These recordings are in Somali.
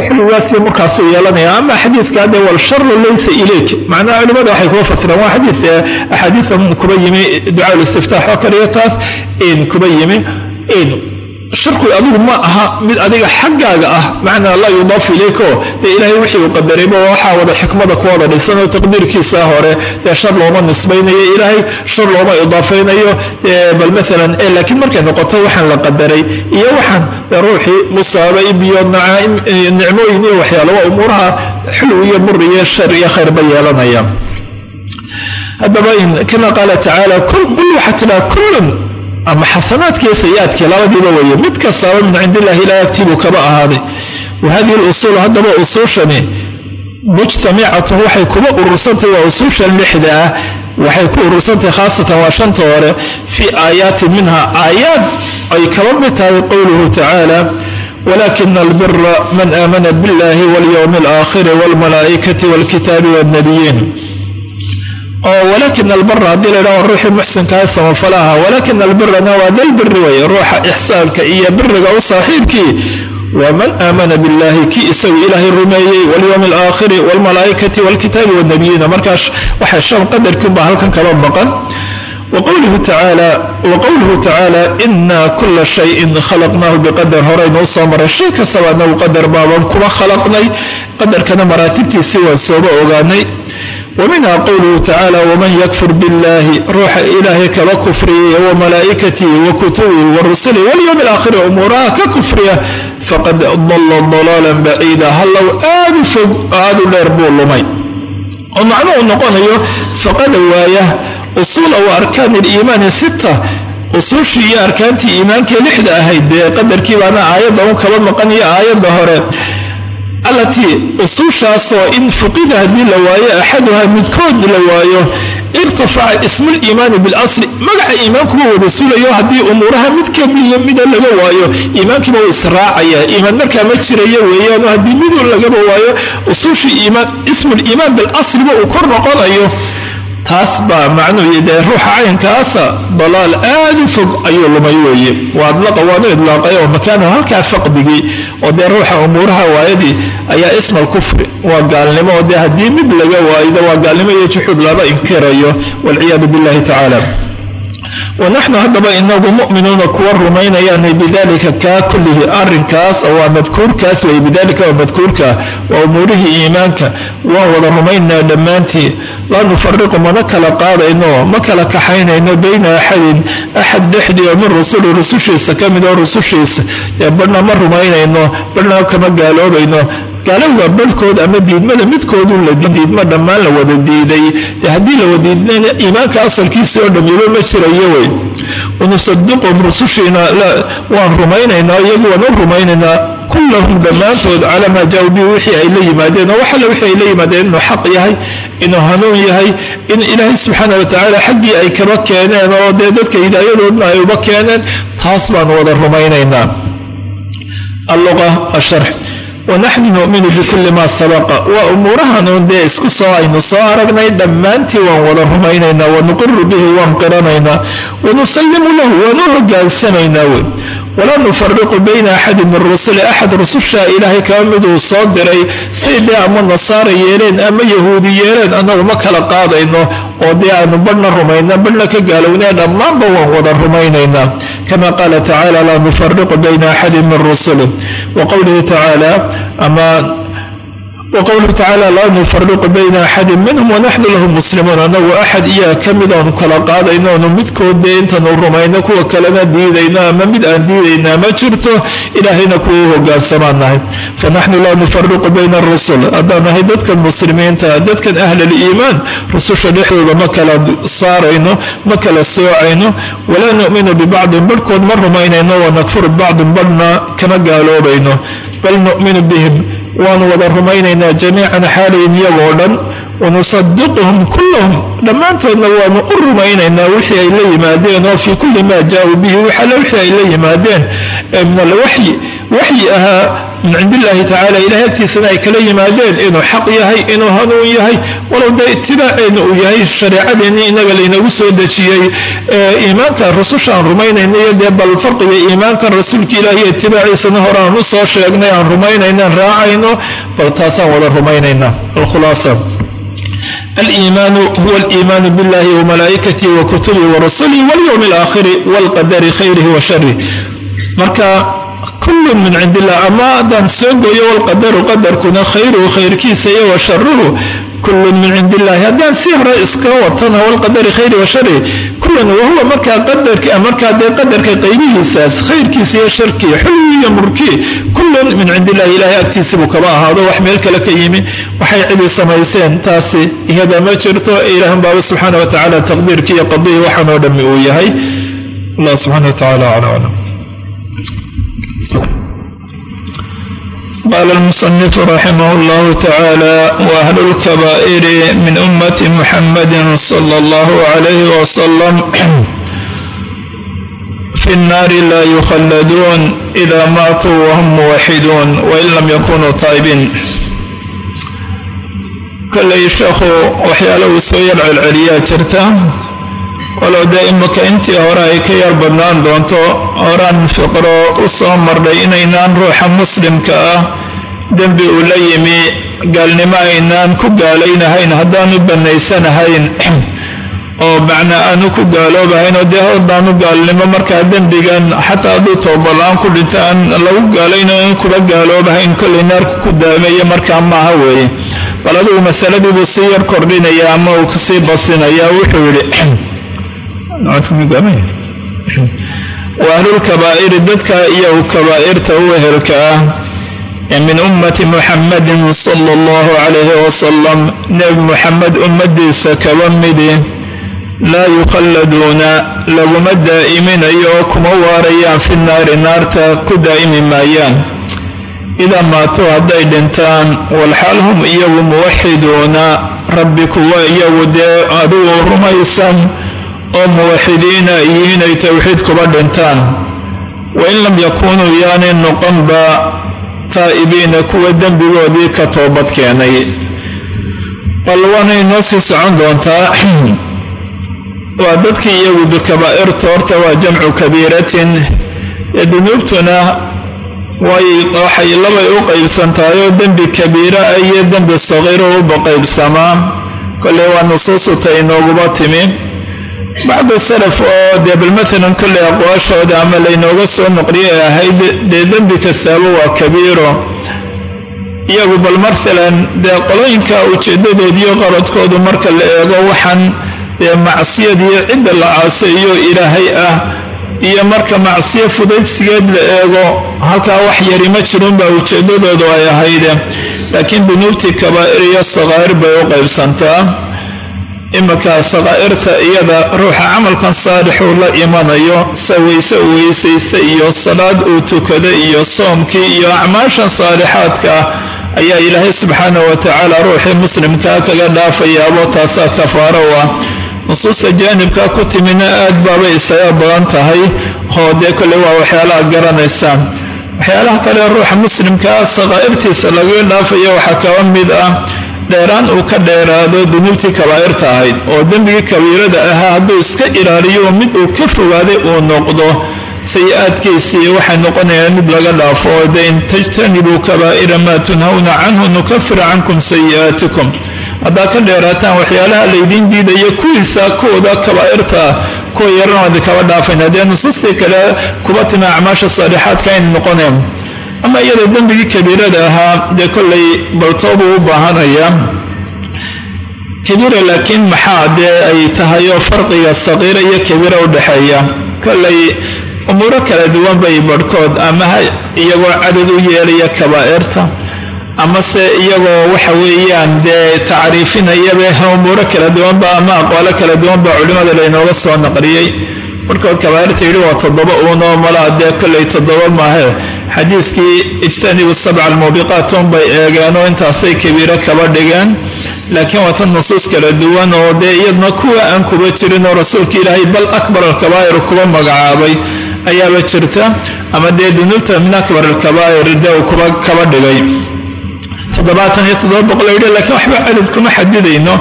xilligaasiyo markaasuu yeelanaya. Ama xadiidka de walsharu laysa ilayk. Macnaha culimada waxay kuga fasireen waa xadiid axaadiida kuba yimi ducaa listiftaax oo kaliyo taas kuba yimi shirku adigu ma aha mid adiga xaggaaga ah. Macnaa laa yudaafu ilayko. Dee ilaahay wixii uu qadarayba waxaa wada xikmada ku wada dhisanoo taqdiirkiisa hore. Dee shar looma nisbaynayo ilaahay shar looma idaafaynayo. Bal maalan laakiin markay noqoto waxaan la qadaray iyo waxaan ruuxii musaabay biyo nicmooyin iyo waxyaala waa umuuraha xulw iyo mur iyo shar iyo khayrba yeelanaya haddaba kama qaala tacaala qul waxaa tidhaha kullun ama xasanaadkiiyo sayiaadkii labadiiba weeye mid kastaaba min cindi illahi ilaa agtiibuu kaba ahaaday wa hadihi lusuul haddaba usuushani mujtamicatun waxay kuba urursantahy waa usuushan lixda ah waxay ku urursantahay khaasatan waa shanta hore fii aayaatin minha aayaad ay kaba mid tahay qowluhu tacaala walakina albira man aamana biاllahi walyowmi alaakhiri wاlmalaa'ikati wاlkitaabi wاlnabiyiin oo walakina albara haddii la ydhaho ruuxii muxsinkaa samafalaha walakina albirana waa dalbiri weye ruuxa ixsaanka iyo biriga u saaxiibkii. Waa man aamana billahi kii isagu ilaahay rumeeyey walyowmi alaakhiri waalmalaa'ikati waalkitaabi waalnabiyiina markaas waxay shan qadarkiinbaa halkan kaba maqan waqowluhu tacaala ina kula shayin khalaqnaahu biqadar horeynuu soo maray shay kastaba anagu qadar baaban kuma khalaqnay. Qadarkana maraatibtiisii waan sooba ogaanay waminha qowluhu tacaala waman yakfur biاllahi ruuxa ilaahay kaba kufriyay wamalaa'ikatihi wakutubihi warusulihi walyowm alaakhiri umuuraha ka kufriya faqad dalla dalaalan baciida hallow aadu fog aadu dheer buu lumay. Oo macnuhu noqonayo faqada waaya usuula wa arkaan iliimaani sita usuushii iyo arkaantii iimaankii lixda ahayd dee qadarkii baana aayadda un kaba maqan iyo hore allatii usuushaasoo in fuqida haddii la waayo axaduha midkood la waayo irtafaca ismuliimaani bilasli magaca iimaankuba wada sulayo haddii umuuraha mid kamliya mida laga waayo iimaankiiba wa israacaya iimaan markaa ma jirayo weeyaano haddii midun lagaba waayo usuushii ismuliimaan bilasliba uu kor noqonayo taas baa macnuhu dee ruuxa caynkaasa dalaal aad u fog ayuu lumay weeye. Wa adlaqa waanu idlaaqay oo makaanahu halkaa faqdigii oo dee ruuxa umuuraha waayadii ayaa isma alkufri waa gaalnimo oo dee haddii mid laga waaydo waa gaalnimo iyo juxuud laba inkirayo walciyaadu billahi tacaala wanaxnu haddaba inagu mu'minuuna kuwa rumaynayaanay bidalika kaa kullihi arrinkaas oo waa madkuurkaas wey bidalika waa madkuurka waa umuurihii iimaanka waan wada rumaynaa dhammaantii laa nufariqu mana kala qaadayno ma kala kaxaynayno bayna axadin axad dhexdii oo min rusuli rusushiisa ka mid oo rusushiisa dee badhna ma rumaynayno badhna kama gaaloobayno gaalowga barhkood ama diidmada midkoodu la diidma dhammaan la wada diiday. Haddii la wada diidnayna iimaanka asalkiisi oo dhamiba ma jirayo wey. Wanusadiqum rusushiina waan rumaynaynaa iyagu waan u rumaynaynaa. Kullahum dhammaantood calaa maa jaauu bihi wixii ay la yimaadeen oo waxale wixii ay la yimaadeen inuu xaq yahay inuu hanuun yahay in ilaahay subxaana watacaala xaggii ay kaba keeneen oo dee dadka hidaayadoodna ay uba keeneen taas baan wada rumaynaynaa. Alluqa asharx wanaxnu nu'minu bikulli maa sabaqa waa umuurahanuun dee isku soo aynu soo aragnay dhammaantii waan wada rumaynaynaa wanuqiru bihi waan qiranaynaa wanusallimu lahu waanu hogaansamaynaa wey walaa nufariqu bayna axadin min rusuli axad rususha ilaahay kaba miduu soo diray say dee ama nasaara yeeleen ama yahuudi yeeleen annagu ma kala qaadayno oo dee aanu badhna rumayna badhna ka gaalownaa dhammaanba waan wada rumaynaynaa kama qaala tacala laa nufariqu bayna axadin min rusuli wa qowlihi tacaala ama wqowluhu tacaala laa nufariqu bayna axadin minhum wanaxnu lahu muslimuun anagu axad iyaa ka mid oonu kala qaadayno onu midkood dee intaanu rumayno kuwa kalena diidayno ama mid aan diidaynaa ma jirto ilaahayna kuwau hogaansamaan nahay fanaxnu laa nufariqu bayna arusul haddaan nahay dadkan muslimiinta dadkan ahlaliimaan rususha dhexdooda ma kala saarayno ma kala soocayno walaa nu'minu bibacdin barhkood ma rumaynayno wanakfuru bacdin barhna kama gaaloobayno bal nu'minu bihim waanu wada rumaynaynaa jamiican xaalayin iyagoo dhan wanusadiquhum kullahum dhammaantoodna waanu u rumaynaynaa wixii ay la yimaadeen oo fii kulli maa jaauu bihi waxale wixii ay la yimaadeen min alwaxyi waxyi ahaa min cindi illaahi tacala ilahay agtiisana ay kala yimaadeen inuu xaq yahay inuu hanuun yahay walow dee itibaaceedna uu yahay shareecadeennii inaga laynagu soo dejiyey iimaanka rusushaan rumaynayna iyo dee bal farqiga iimaankan rasuulka ilaah iyo itibaaciisana hore aan u soo sheegnay aan rumaynaynan raacayno bal taasaan wada rumaynayna alkhulaasa. Aliimaanu huwa aliimaanu billahi wamalaa'ikatihi wa kutubihi wa rasulihi walyowmi alaakhiri walqadari khayrihi wa marka kullun min cindi illah ama haddaan soo gooyo walqadaru qadarkuna khayruhu khayrkiisa iyo wa sharuhu kullun min cindi illahi haddaan si hore iska watana walqadari khayri wa shari kullun wahuwa markaa qadarka markaa dee qadarka qaybihiisaas khayrkiisa iyo sharkii xulwi iyo murkii kullun min cindi illahi ilaahay agtiisa buu kaba ahaado wax meel kale ka yimi waxay cidi samayseen taasi iyada ma jirto ilaahun baaba subxaana wa tacaala taqdiirkii iyo qadihii waxaanoo dhammi uu yahay. Allah subxana wa tacala ala aclam قال المصنف رحمه الله تعالى وأهل الكبائر من أمة محمد صلى الله عليه وسلم في النار لا يخلدون إذا ماتوا وهم موحدون وإن لم يكونوا طيبين كل شيخ وحياله سوير العليا jirta walow dee imika intii hore ay ka yar badnaan doonto horaan fiqro u soo marnay inaynaan ruuxa muslimka ah dembi uu la yimi gaalnimo aynaan ku gaalaynahayn haddaanu bannaysanahayn oo macnaa aanu ku gaaloobahayn oo dee haddaanu gaalnimo markaa dembigan xataa hadduu toobalaan ku dhinto aan lagu gaalaynayn kuba gaaloobahayn kollay naarku ku daameeya markaa maaha weeye bal adigu masaladii buu sii yar kordhinaya ama uu ka sii basinayaa wuxuu yidhi wa ahlulkabaa'iri dadka iyagu kabaa'irta u ehelka ah min ummati muxammadin sala allahu calayhi wasalam nebi muxamed ummadiisa kaba midi laa yukhalladuuna laguma daa'iminayo oo kuma waarayaan fi naari naarta ku daa'imi maayaan. Idaa maatuu hadday dhintaan walxaal hum iyagu muwaxiduuna rabbi kuwa iyagu dee adigu rumaysan oo muwaxidiina iyo inay towxiid kuba dhintaan. Wa in lam yakuunuu yaanay noqonba taa'ibiina kuwa dembigoodii ka toobad keenay. Bal waanay noo sii socon doontaa waa dadkii iyagu bikabaa'irta horta waa jamcu kabiiratin. Ee dunuubtuna waxay labay u qaybsantahay oo dembi kabiira ah iyo dembi saqiiro uba qaybsamaa kolley waa nusuusuta inooguba timi bacda salaf oo dee bal maalan kolley aqwaashooda ama laynooga soo noqriyay ahayd dee dembi kastaaba waa kabiiro iyagu bal maalan dee qolooyinka ujeedadoodiiyo qaradkoodu marka la eego waxaan dee macsiyadiyo cidda la caaseeyo ilaahay ah iyo marka macsiyo fudaydsigeed la eego halkaa wax yari ma jirunbaa ujeeddadoodu ay ahayde laakiin dunuubtii kabaa'ir iyo sakaa'ir bay u qaybsantaa iminka sakaa'irta iyada ruuxa camalkan saalixuu la imanayo sa weyse uu weysaysta iyo salaad uu tukada iyo soomkii iyo acmaashan saalixaadka ayaa ilaahay subxaana wa tacaala ruuxii muslimkaa kaga dhaafayaabo taasaa kafaaro u nusuusta jaanibka ku timina aad baabay isaga badan tahay oo dee kolley waa waxyaalaha garanaysaa waxyaalaha kale ruuxa muslimkaa sakaa'irtiisa lagaga dhaafaya waxaa kaba mid ah dheeraan uu ka dheeraado dunuubtii kabaa'irta ahayd oo dembigii kabiirada ahaa hadduu iska ilaaliyo mid uu ka fogaaday uu noqdo sayi-aadkiisii waxay noqonayaan mid laga dhaafo oo de tajtanibuu kabaa'ira maa tunhawna canhu nukafir cankum sayi'aatikum. Haddaa ka dheeraataan waxyaalaha laydiin diidaya kuwiisa kuwooda kabaa'irta kuwa yaran waadi kaba dhaafayna dee nusuustii kale kuba timi acmaasha saalixaadka aynu noqoneen ama iyadoo dembigii kabiirada ahaa dee kollay baltoobuu u baahanaya kabiira laakiin maxaa dee ay tahay oo farqiga saqiira iyo kabiira u dhexeeya kollay umuuro kala duwan bay barhkood ama iyagoo cadad u yeelaya kabaa'irta? Amase iyagoo waxa weeyaan dee tacriifinayaba umuuro kala duwanba ama aqwaalo kala duwanba culimmada laynooga soo naqliyey? Markood kabaa'irta yidhi waa toddoba uunoo malaa dee kollay toddoba maahe xadiidkii ijtanibu sabca almuubiqaat unbay eegeenoo intaasay kabiiro kaba dhigeen laakiin waa tan nusuus kala duwan oo dee iyadna kuwa aan kuba jirin oo rasuulka ilaahay bal akbar alkabaa'ir kuba magacaabay ayaaba jirta ama dee dunuubta min akbar alkabaa'ir dee uu kuba kaba dhigay. toddobaatan iyo toddoba boqol yidhi lakiin waxba cadad kuma xadidayno.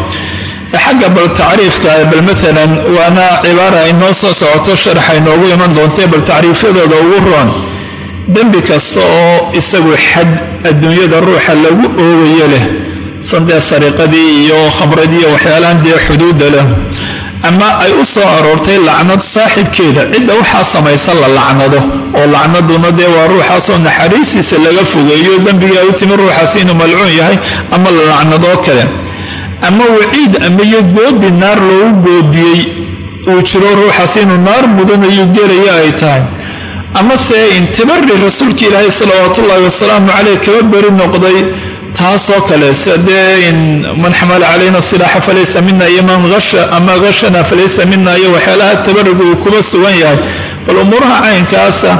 xagga bal tacriifka bal maalan waana cibaara inoo soo socoto sharaxa inoogu iman doontee bal tacriifyadooda ugu roon dembi kasta oo isagu xad adduunyada ruuxa lagu oogayo leh sandee sariiqadii iyo khamradii waxyaalahan dee xuduudda leh. Ama ay u soo aroortay lacnad saaxibkeeda cidda waxaa samaysa la lacnado oo lacnaduna dee waa ruuxaasoo naxariistiisa laga fogeeyo dembigii ay u timi ruuxaasi inuu malcuun yahay ama la lacnadoo kale. Ama waciid ama iyo goodi naar loogu goodiyey uu jiro ruuxaas inuu naar mudanayu gelaya ay tahay amase intibari rasuulka ilaahay salawaatuullaahi wasalaamu caleyh kaba beri noqday taasoo kale sidee man xamala calayna silaaxa falaysa mina iyo man ama hashana falaysa mina iyo waxyaalaha tabariga uu kuba sugan yahay. Bal umuuraha caynkaasa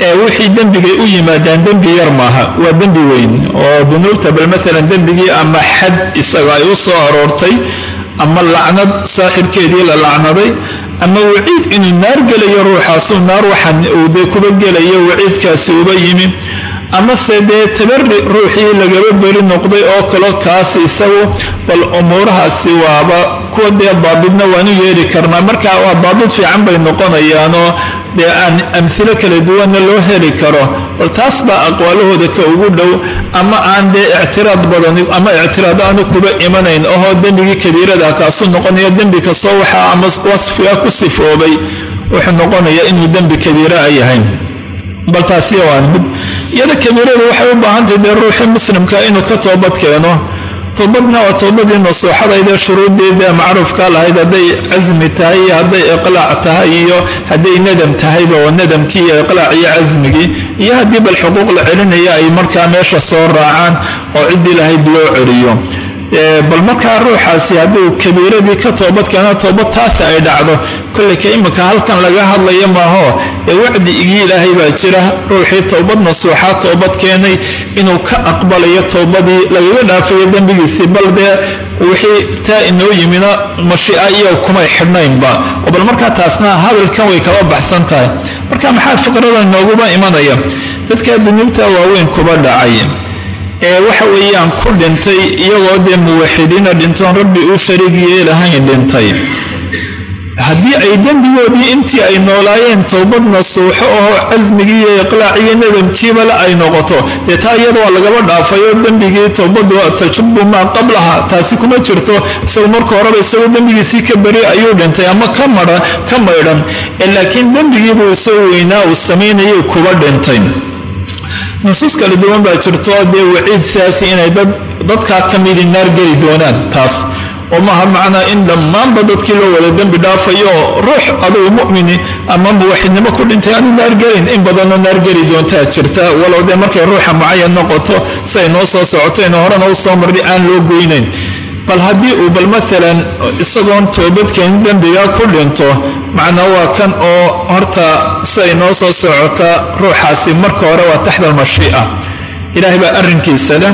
ee wixii dembigay u yimaadaan dembi yar maaha waa dembi weyn oo dunuubta bal maalan dembigii ama xad isaga ay u soo aroortay ama lacnad saaxibkeedii la lacnaday ama waciid inuu naar gelayo ruuxaasu naar waxaan dee kuba gelayo waciidkaasi uba yimi amase dee tabari ruuxii lagaba beri noqday oo kalo kaasi isagu bal umuurahaasi waaba kuwa dee daabidna waanu yeeli karnaa. Marka waa daabid fiican bay noqonayaanoo dee aan amhilo kala duwanna loo heli karo. Bal taas baa aqwaalahooda ka ugu dhow. Ama aan dee ictiraad badan ama ictiraad aanu kuba imanayn ohoo dembigii kabiirada kaasu noqonaya dembi kastoo waxaa ama wasfiga ku sifoobay wuxuu noqonayaa inuu dembi kabiira a yahay bal taasi waa mid iyada kabiiradu waxay u baahantahay dee ruuxii muslimka inuu ka toobad keeno. Toobadna waa toobadii nasuuxadaydee shuruuddeedee macruufka lahayd hadday casmi tahay iyo hadday iqlaac tahay iyo hadday nadam tahayba waa nadamkii iyo iqlaac iyo casmigii iyo haddii bal xuquuq la celinaya ay markaa meesha soo raacaan oo ciddii lahayd loo celiyo bal markaa ruuxaasi hadduu kabiiradii ka toobadkeeno toobad taasi ay dhacdo kolley ka halkan laga hadlaya maaho. Ee wacdigii ilaahay baa jira ruuxii toobad nasuuxa toobad keenay inuu ka aqbalayo toobadii lagaga dhaafayo dembigiisii bal dee wixii taa inoo yimina mashiica iyo kumay xidhnaynba. Oo bal markaa taasna hadalkan way kaba baxsan tahay. Marka maxaa fiqrada inooguba imanaya? Dadka dunuubta waaweyn kuba dhacay ee waxa weeyaan ku dhintay iyagoo dee muwaxidiina dhintoon rabbi uu shariig yeelahayn dhintay. Haddii ay dembigoodii intii ay noolaayeen towbad nasuuxo oo casmigii iyo iqlaac iyo nadamkiibale ay noqoto dee taa iyada waa lagaba dhaafayoo dembigii towbadu tajubu maa qablaha taasi kuma jirto. Isagu marka horeba isagoo dembigiisii ka beri ayuu dhintay ama ka maydhan. Laakiin dembigiibuu isagu weynaa uu samaynayay kuba dhintay nusuus kala duwan baa jirto dee waciid sidaasi inay dadkaa ka midi naar geli doonaan taas. Oo maaha macnaa in dhammaanba dadkii loo wada dembi dhaafayo ruux adugu mu'mini ama muwaxidnimo ku dhintay aanu naargelin in badanoo naargeli doontaa jirta walow dee markay ruuxa mucayan noqoto siay noo soo socotayna horena u soo marray aan loo goynayn bal haddii uu bal maalan isagoon toobadkeen dembiga ku dhinto macnaa waa kan oo horta siay noo soo socota ruuxaasi marka hore waa taxta almashii'a. Ilaahay baa arrinkiisa leh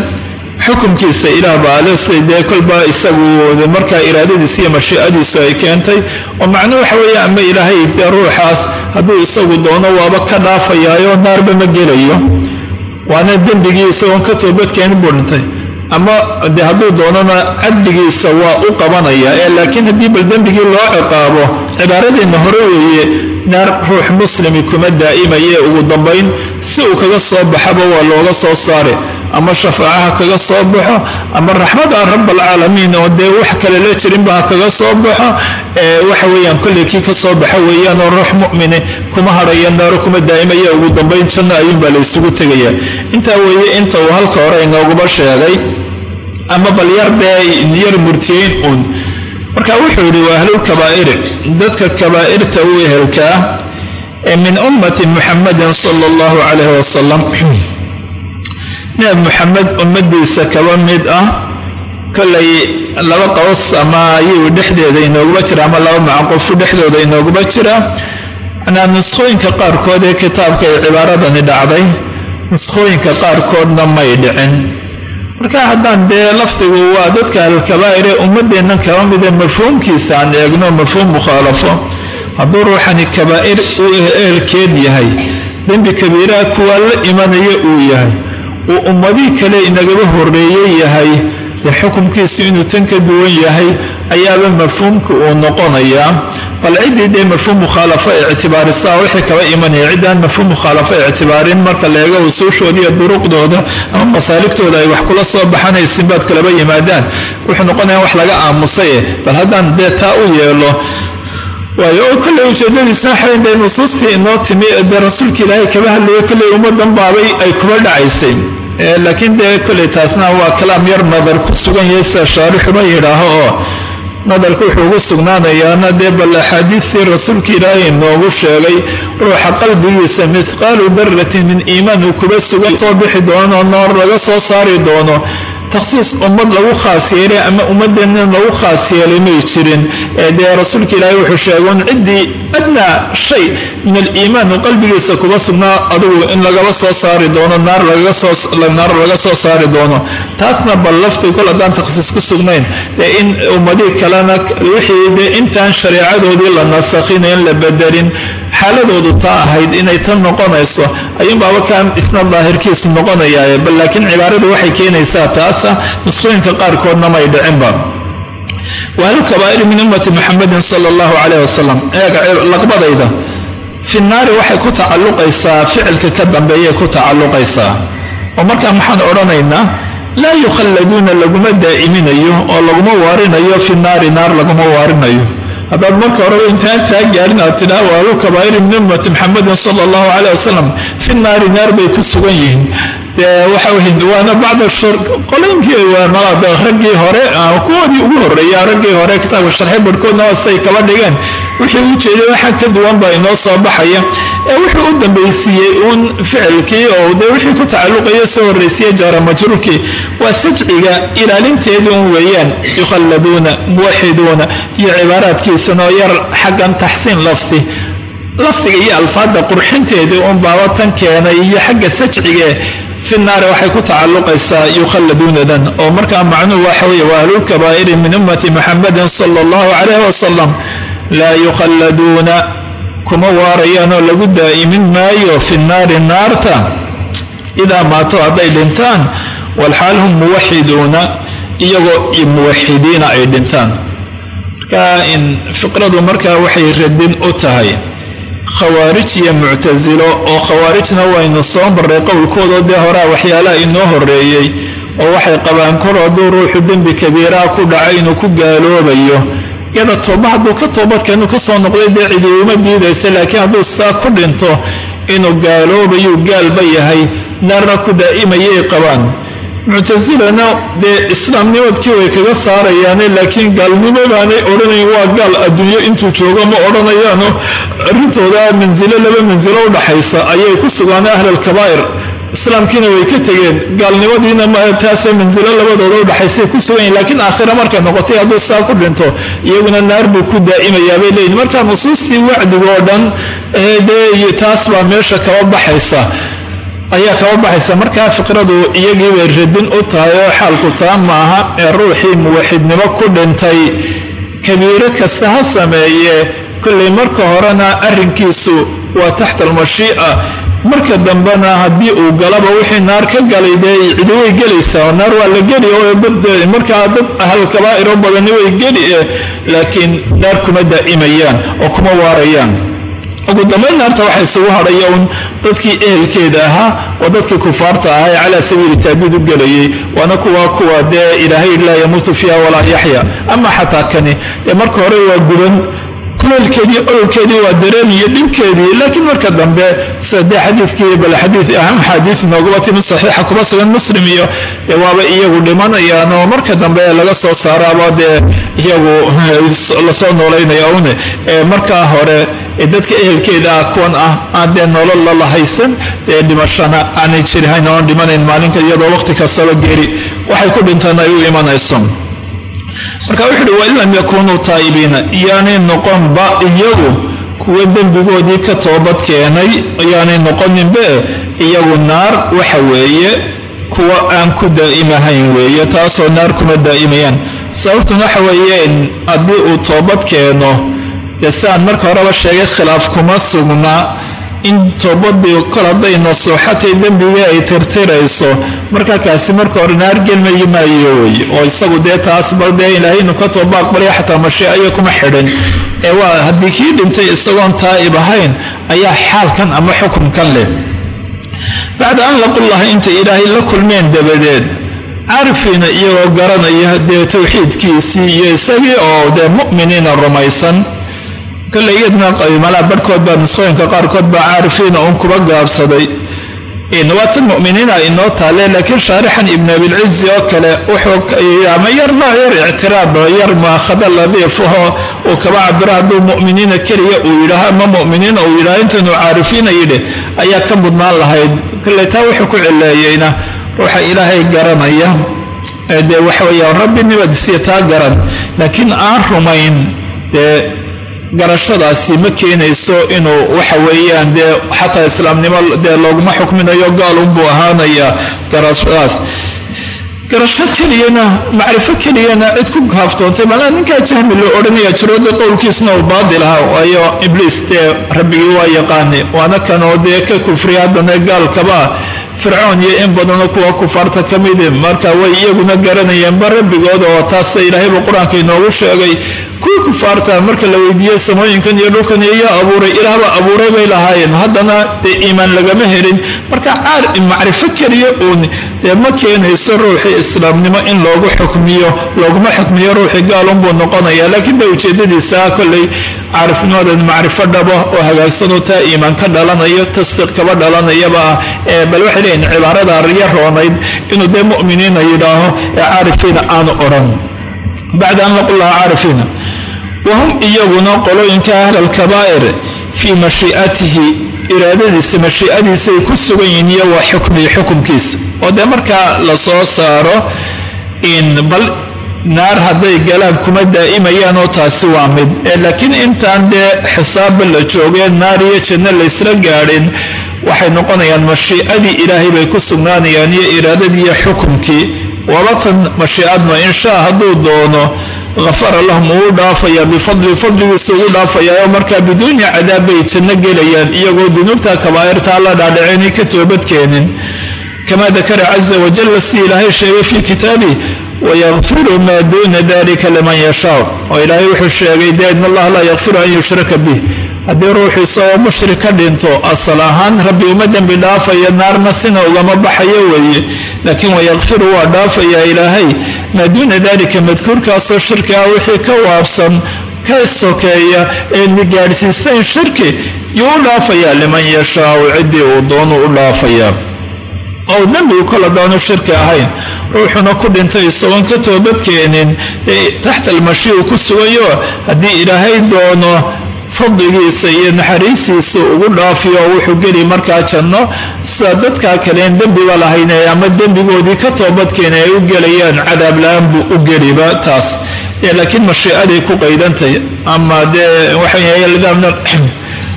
xukumkiisa ilaah baa le siday dee kolba isagu markaa iraadadiisa iyo mashiicadiisu ay keentay. Oo macnuu waxa weeye ama ilaahay ruuxaas hadduu isagu doono waaba ka dhaafayaayo naarba ma gelayo. Waana dembigii isagoon ka toobadkeenin buu dhintay ama de hadduu doonana cadligiisa waa u qabanaya ee laakiin haddii bal dembigii loo ciqaabo cibaaradeenna hore weeye naar ruux muslimi kuma daa'imaye ugu dambayn si uu kaga soo baxaba waa looga soo saare ama shafaacaha kaga soo baxo ama raxmada rabalcaalamiin oo dee wax kale la jirinba ha kaga soo baxo waxa weeyaan kolley ka soo baxa weeyaan oo ruux mu'mine kuma hadhaya naaro kuma daa'imaya ugu dambayn janno ayuunbaa la ysugu tegaya intaa weeye inta uu halka hore inooguba sheegay ama bal yar dee yar murtiyeyn uun marka wuxuu yidhi waa ahlulkabaa'iri dadka kabaa'irta u ehelkaa ee min ummati muxamadin sala allahu calayh wasalam nebi muxamed ummadiisa kaba mid ah kollay laba qaws ama ayuu dhexdeeda inooguba jira ama laba macqufu dhexdooda inooguba jira manaa nuskhooyinka qaarkood ee kitaabka ay cibaaradani dhacday nuskhooyinka qaarkoodna may dhicin marka haddaan dee lafdigu waa dadka alkabaa'ir ee ummaddeennan kaba midee mafhuumkiisa aan eegno mafhuum mukhaalafo. Hadduu ruuxani kabaa'ir uu ehelkeed yahay dembi kabiiraha kuwaa la imanaya uu yahay uu ummadii kale inagaba horreeye yahay xukumkiisu inuu tan ka duwan yahay ayaaba mafhuumka uu noqonayaa bal ciddii dee mafhuum mukhaalafo ictibaarisaa wixii kaba imanaya ciddaan mafhuum mukhaalafo ictibaarin marka la eego usuushooda iyo duruqdooda ama masaaligtooda ay wax kula soo baxanay sinbaadku laba yimaadaan. Wuxuu noqonaya wax laga aamusaye bal haddaan dee taa u yeelo waayo oo kolley ujeedadiisna waxayn dee nusuustii inoo timi dee rasuulka ilaahay kaba hadlayo kolley ummadan baabay ay kuba dhacaysay laakiin dee kolley taasna waa kalaam yar nadar ku sugan yahay sida shaarixuma yidhaaho oo nadarku wuxuu ugu sugnaanayaana dee bal axaadiistii rasuulka ilaahay noogu sheegay ruuxa qalbigiisa mithqaalu daratin min iimaan uu kuba sugan soo bixi doono noor laga soo saari doono takhsiis ummad lagu khaas yeelay ama ummadeenna lagu khaas yeelay may jirin. Ee dee rasuulka ilaahay wuxuu sheegun ciddii adnaa shay min aliimaan uu qalbigiisa kuba sugnaa adugu in lagaba soo saari doono naar laga soo saari doono. Taasna bal laftii kol haddaan takhsiis ku sugnayn. Dee in ummadii kalena wixii dee intaan shareecadoodii la nasakhin in la bedelin xaaladoodu taa ahayd inay tan noqonayso. Ayuunbaaba kaan isna daahirkiisu noqonayaaye bal laakiin cibaaradu waxay keenaysaa taasa nusqooyinka qaarkoodna may dhicinba wahlu kabaa'ir min ummati muxamadin sala allahu calayh wasalam laqbadayda fi naari waxay ku tacalluqaysaa ficilka ka dambeeyay ku tacalluqaysaa. Oo markaa maxaan odhanaynaa laa yukhalladuuna laguma daa'iminayo oo laguma waarinayo fi naari naar laguma waarinayo. Haddaad marka horeba intaan taa gaarin aad tidhaha waalu kabaa'iri min ummati muxamadin sala allahu caleyh wasalam fi naari naar bay ku sugan yihiin dee waxa weye waana bacda shur waanalada raggii hore kuwoodii ugu horreeya raggii hore kitaabka sharxay barhkoodna say kaba dhigeen. Wixii u jeeday waxaa ka duwan baa inoo soo baxaya. Wuxuu u dambaysiiyey uun ficilkii oo dee wixii ku tacalluqaya soo horraysiye jaara majruurkii. Waa sajciga ilaalinteedii un weeyaan yukhalladuuna muwaxiduuna iyo cibaaraadkiisana oo yar xaggan taxsiin lafdi lafdiga iyo alfaadda qurxinteedii un baaba tan keenay iyo xagga sajcige fi naari waxay ku tacalluqaysaa yukhalladuunadan oo markaa macnuhu waxa weeye waa ahlulkabaa'iri min ummati muxamadin sala allahu calayh wasalam laa yukhalladuuna kuma waarayaanoo lagu daa'imin maayo fi naari naarta idaa maato hadday dhintaan walxaal hum muwaxiduuna iyagoo muwaxidiina ay dhintaan. Markaa in fiqradu markaa waxay radin u tahay khawaarij iyo muctasilo oo khawaarijna waynu soo marray qowlkoodoo dee horaa waxyaalaha inoo horreeyey oo waxay qabaan kor hadduu ruuxu dembi kabiiraha ku dhacay inuu ku gaaloobayo. Iyada tooba hadduu ka toobadkeenu ka soo noqday dee cidi uma diidaysa laakiin hadduu saa ku dhinto inuu gaaloobayuu gaalba yahay naarna ku daa'imayay qabaan muctasilana dee islaamnimadkii way kaga saarayaane laakiin gaalnimo baanay odhanayn waa gaal adduunyo intuu joogo ma odhanayaano arrintooda mansilo laba mansilo udhaxaysa ayay ku sugaan ahlalkabaa'ir islaamkiina way ka tegeen gaalnimadiina taase mansilo labadooda udhaxaysay ku suganyahin laakiin aakhira markay noqotay hadduu saa ku dhinto iyaguna naar buu ku daa'imayaa bay leeyihiin marka nusuustii wacdigoo dhan dee taas baa meesha kaba baxaysa ayaa kaba baxaysa markaa fiqradu iyagii bay radin u tahay oo xaalku taa maaha ee ruuxii muwaxidnimo ku dhintay. Kabiiro kasta ha sameeye kollay marka horena arrinkiisu waa taxta almashii'a. Marka dambena haddii uu galaba wixii naar ka galay dee cidi way gelaysaa oo naar waa la geli markaa dad ahlkabaa'iro badani way geli laakiin naar kuma daa'imayaan oo kuma waarayaan ugu dambayn naarta waxaa isugu hadhaya un dadkii ehelkeeda ahaa oo dadkii kufaarta ahaa ee calaa sabiili taabiid u gelayay waana kuwa kuwa dee ilaahay laa yamuutu fiiha walaa yaxya. Ama xataa kani dee marka hore waa guban kuleelkeedii ololkeedii waa dareen iyo dhibkeedii laakiin marka dambe sida dee xadiidkii bal xadiid aham xaadiis noogaba timi saxiixa kuma sugan muslim iyo waaba iyagu dhimanayaan oo marka dambe laga soo saaraaba dee iyagu la soo noolaynaya une markaa hore dadka ehelkeeda ah kuwan ah aan dee nolol la lahaysan dee dhimashana aanay jirhayn oon dhimanayn maalinka iyadoo waqti kastaba geri waxay ku dhintaan ay u imanayso marka wuxu uhi wain lam yakunuu taa'ibiina. Iyaanay noqonba iyagu kuwa dembigoodii ka toobad keenay iyaanay noqoninbe iyagu naar waxa weeye kuwa aan ku daa'imahayn weeye taasoo naar kuma daa'imayaan. Sababtuna waxa weeye haddii uu toobad keeno siaan marka horeba sheegay khilaaf kuma sugnaa in toobadii kol hadday nasuuxatay dembigii ay tirtirayso. Marka kaasi marka hore naar gelmayi maayo wey oo isagu dee taasba dee ilaahaynu ka tooba aqbalaya xataa mashiicayo kuma xidhin. Ee waa haddii kii dhintay isagoon taa'ib ahayn ayaa xaalkan ama xukunkan leh. Bacda an laqullaha intay ilaahay la kulmeen dabadeed caarifiina iyagoo garanaya dee towxiidkiisii iyo isagii oo dee mu'miniina rumaysan kale iyadna malaa barhkood baa nusqooyinka qaarkood baa caarifiina uun kuba gaabsaday waa tan mu'miniina inoo taale laakiin shaarixan ibn abilcizi oo kale wuxuu ama yar nooc yar ictiraad yar maakhada ladiifaho uu kaba cabiro hadduu mu'miniina keliya uu yidhaaho ama mu'miniina uu yidhaho intanuu caarifiina yidhi ayaa ka mudnaan lahayd. Kale taa wuxuu ku cileeyeyna ruuxa ilaahay garanaya. Dee waxa weeyaan rabbi nibadisiya taa garan laakiin aan rumayn. Dee garashadaasi ma keenayso inuu waxa weeyaan dee xataa islaamnimo dee looguma xukminayo gaalunbuu ahaanayaa garashadaas. Garasho keliyana macrifo keliyana cid ku kaaftoontay malaa ninkaa jahmi loo odhanaya jiro dee qowlkiisna uu baadil aha waayo ibliis dee rabbigii waa yaqaani waana kanoo dee ka kufriya haddana gaalkaba fircoon iyo in badanoo kuwa kufaarta ka midi marka way iyaguna garanayeenba rabbigooda oo taasa ilaahayba qur'aanka inoogu sheegay kuwii kufaarta marka la weydiiyey samooyinkan iyo dhulkan iyo abuuray ilaahba abuuray bay lahaayeen. Haddana dee iimaan lagama helin. Marka macrifo keliya uun dee ma keenayso ruuxii islaamnimo in loogu xukmiyo looguma xukmiyo ruuxii gaalunbuu noqonaya? Laakiin ba ujeedadiisa kolley caarifnimadan macrifo dhabo oo hagaagsanoo taa iimaan ka dhalanayo tasdiiq kaba dhalanayaba ah. Bal waxay leeyihiin cibaarada riya roonayd inuu dee mu'miniina yidhaaho ee caarifiina aanu odhan. Bacda an laqullaha caarifiina wahum iyaguna qolooyinka ahla alkabaa'ir fii mashii'atihi iraadadiisa mashii'adiisay ku sugan yihiin iyo waa xukmiyo xukumkiisa. Oo dee markaa la soo saaro in bal naar hadday galaan kuma daa'imayaan oo taasi waa mid. Laakiin intaan dee xisaabba la joogeen naar iyo janno laysla gaadhin waxay noqonayaan mashii'adii ilaahay bay ku sugnaanayaan iyo iraadadii iyo xukumkii. Wabatan mashii'adna inshaa hadduu doono hafara lahum uu dhaafaya bifadli fadligiisa ugu dhaafayaa oo markaa biduuni cadaab bay janno gelayaan iyagoo dunuubta kabaa'irtaa la dhaadhaceynay ka toobadkeenin kama dakara caza wajalla si ilaahay sheegay fii kitaabi wayakfiru maa duuna dalika liman yashaa oo ilaahay wuxuu sheegay dee in allaha laa yakfiru an yushraka bih haddii ruuxu isagoo mushrik ka dhinto asal ahaan rabbi uma dembi dhaafaya naarna sina ugama baxayo weeye laakiin wayakfiru waa dhaafayaa ilaahay maa duuna dalika madkuurkaasoo shirki ah wixii ka waabsan ka sokeeya ee gaadhsiistayn shirki yuu u dhaafayaa liman yashaau ciddii uu doonu u dhaafayaa oo dembigu kola daanu shirki ahayn. Ruuxuna ku dhintay isagoon ka toobadkeenin taxta almashi uu ku sugayo haddii ilaahay doono fadligiisa iyo naxariistiisa ugu dhaafiyo wuxuu geli markaa janno sida dadkaa kaleen dembiba lahayn ama dembigoodii ka toobadkeena ay u gelayaan cadaab la'aan buu u geliba taas. Laakiin mashiicaday ku qaydantay ama dee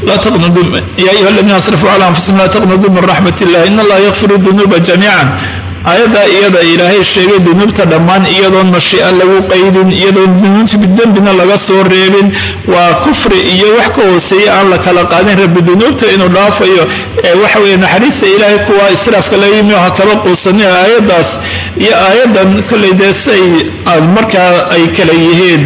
ya ayuha aladiina asrafuu cala anfusihim laa taqnaduu min raxmat illah in allaha yakfiru dunuuba jamiican aayaddaa iyada ilaahay sheegay dunuubta dhammaan iyadoon mashii'a lagu qaydin iyadoon dembina laga soo reebin waa kufri iyo wax ka hooseeya aan la kala qaadin rabbi dunuubta inuu dhaafayo ee waxa weeye naxariista ilaahay kuwa israafka la yimi ha kaba quusanin aayaddaas iyo aayaddan kollay dee markaa ay kala yihiin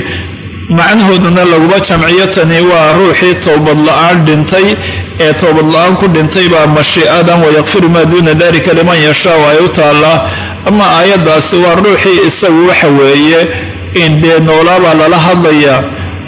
macnahoodana laguma jamciyo tani waa ruuxii toobad la'aan dhintay ee toobad la'aan ku dhintay baa mashii'adan wayakfiru maa duuna dalika liman yashaau ay u taallaa ama aayaddaasi waa ruuxii isagu waxa weeye in dee noolaabaa lala hadlayaa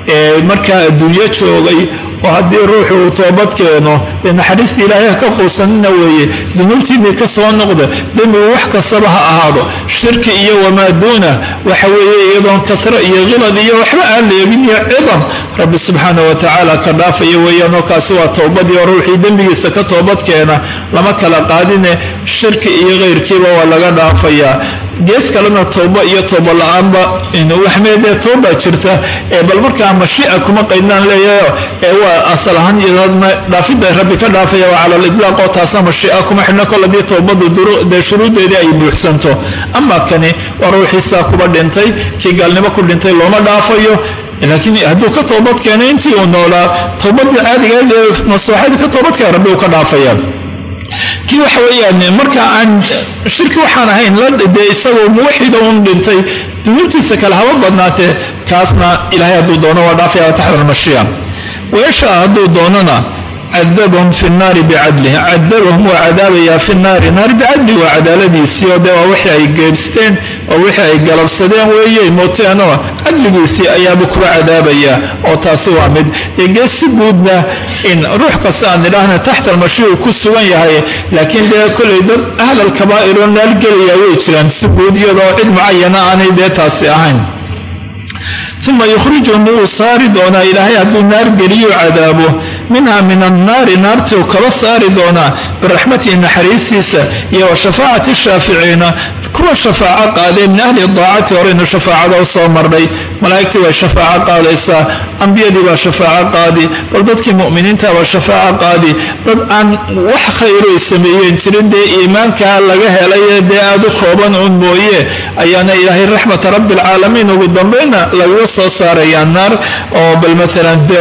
ee markaa adduunyo joogay oo haddii ruuxu uu toobad keeno dee naxariista ilaahay ha ka quusanina weeye dunuubtiinii ka soo noqda dembigu wax kastaba ha ahaado. Shirki iyo wamaa duuna waxa weeye iyadoon kasro iyo khilad iyo waxba aan leegin iyo cidan rabbi subxaana wa tacaala ka dhaafaya weeyaanoo kaasi waa towbadii oo ruuxii dembigiisa ka toobad keena lama kala qaadine shirki iyo khayrkiiba waa laga dhaafayaa. Gees kalena towba iyo tooba la'aanba waxmeedee tooba jirta ee bal markaa mashiica kuma qaydnaan leeyaho ee waa asal ahaan iyadna dhaafidda rabbi ka dhaafaya waa cala oo taasa mashiica kuma xidhna kol haddii towbadu dee shuruuddeedii ay buuxsanto ama kani waa ruuxiisaa kuba dhintay kii gaalnimo ku dhintay looma dhaafayo. Laakiin hadduu ka toobad keenay intii uu noolaa towbadii caadigaed ee nasooxadii ka toobadkeen rabbi uu ka dhaafaya kii waxa weeyaan marka aan shirki waxaan ahayn ladee isagoo muwaxida un dhintay dunuubtiisa kale haba badnaatee kaasna ilaahay hadduu doono waa dhaafaya taxta almashiya weesha hadduu doonona cadabahum fi naari bicadlih cadabahum waa cadaabayaa fi naari naari bicadlih waa cadaaladiisii oo dee waa wixii ay geebsteen oo wixii ay galabsadeen weeye mooteenoo cadligiisii ayaaba kuba cadaabayaa oo taasi waa mid dee gees si guudna in ruux kasta aan idhaahna taxta almashiic ku sugan yahay laakiin dee kollay dad ahlal kabaa'ir oo naar gelaya way jiraan si guud iyadoo cid mucayana aanay dee taasi ahayn uma yukhrijuhum wuu saari doonaa ilaahay hadduu naar geliyo cadaabo minha min annaari naartuu kaba saari doonaa biraxmatihi naxariistiisa iyo wa shafaacati shaaficiina. Kuwa shafaaco qaadee min ahli daacati horeynu shafaacada u soo marnay. Malaa'igtii way shafaaco qaadaysaa ambiyadii baa shafaaco qaadi bal dadkii mu'miniinta baa shafaaco qaadi. Dad aan wax khayroy sameeyeen jirin dee iimaankaa laga helay dee aad u kooban un mooye ayaana ilaahay raxmata rabbialcaalamiin ugu dambayna lagaga soo saarayaa naar. Oo bal maalan dee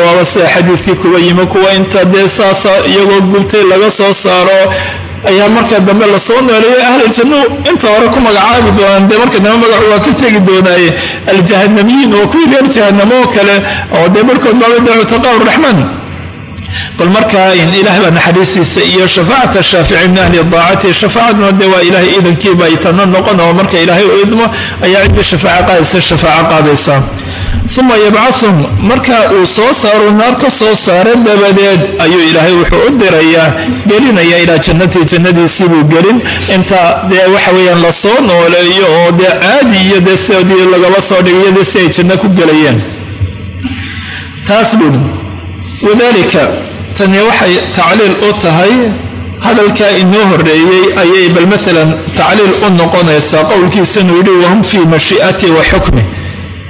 kuwa inta dee saasa iyagoo gubtay laga soo saaro ayaa marka dambe la soo nooleeyo ahlaljannu inta hore ku magacaabi doonaan dee marka dambe magacu waa ka tegi doonaaye aljahanamiyiin oo kuwii reer jahanamo oo kale oo dee barhkood baaba dee cutaqaa raxmaan. Bal markaa ilaah baa naxariistiisa iyo shafaacata shaafici min ahli daacati shafaacaduna dee waa ilaahay iidankiiba ay tanna noqon oo marka ilaahay u idmo ayaa ciddii shafaaco qaadaysa shafaaco qaadaysa uma yabcahum marka uu soo saaro naar ka soo saaro dabadeed ayuu ilaahay wuxuu u dirayaa gelinaya ilaa jannatii jannadiisii buu gelin. Inta dee waxa weeyaan la soo nooleeyo oo dee caadi iyo dee sidii lagaba soo dhigiyadii si ay janno ku gelayeen taas buuri wadaalika tani waxay tacliil u tahay hadalkaa inoo horreeyey ayay bal maalan tacliil u noqonaysaa. Qowlkiisanuu yidhi wahum fii mashii'ati wa xukmi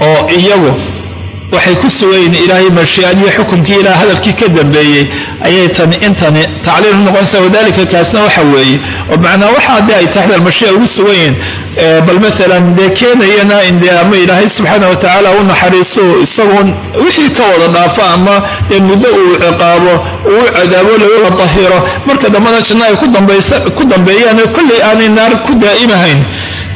oo iyagu waxay ku sugayiin ilaahay mashii'adiyo xukumkii ilaah hadalkii ka dambeeyey ayay tani intani tacliil u noqonaysaa wadaalika kaasna waxa weeye oo macnaa waxa haddii ay taxta almashii'a ugu sugayiin bal maalan dee keenayana indee ama ilaahay subxaana wa tacaala u naxariiso isagoon wixii ka wada dhaafo ama dee muddo uu ciqaabo uu cadaabo lagala dahiro. Marka dambena janno ay ku dambeeyaan kollay aanay naar ku daa'imahayn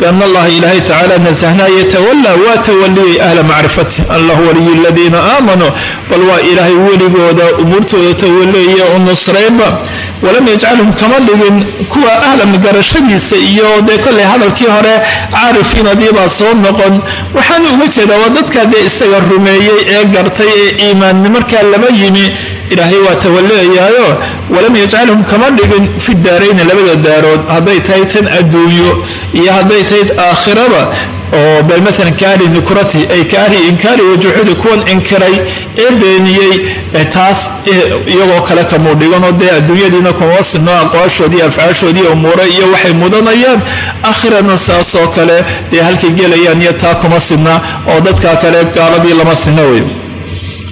bian allaha ilaahay tacala nasahnaa yatawallaa waa tawaliyey ahla macrifati allah waliyu aladiina aamanuu bal waa ilaahay weligooda umuurtooda tawaleeye u nusraynba walam yajcalhum kama dhigin kuwa ahlan garashadiisa iyo dee kollay hadalkii hore caarifiinadiibaa soo noqon waxaana uga jeedaa waa dadkaa dee isaga rumeeyey ee gartay ee iimaanni lama yimi ilaahay waa tawaleeyaayo walam yajcalhum kama dhigin fi daarayni labada daarood. Hadday tahay tan adduunyo iyo hadday tahay aakhiraba oo bal maalan kaari nukrati ay kaari inkaari wajuxudi kuwan inkiray ee beeniyey taas iyagoo kale kamuu dhiganoo dee adduunyadiina kuma sino aqwaashoodii afcaashoodii umuure iyo waxay mudanayaan. Aakhirana saasoo kale dee halkay gelayaan iyo taa kuma sidna oo dadka kale gaaladii lama sino wey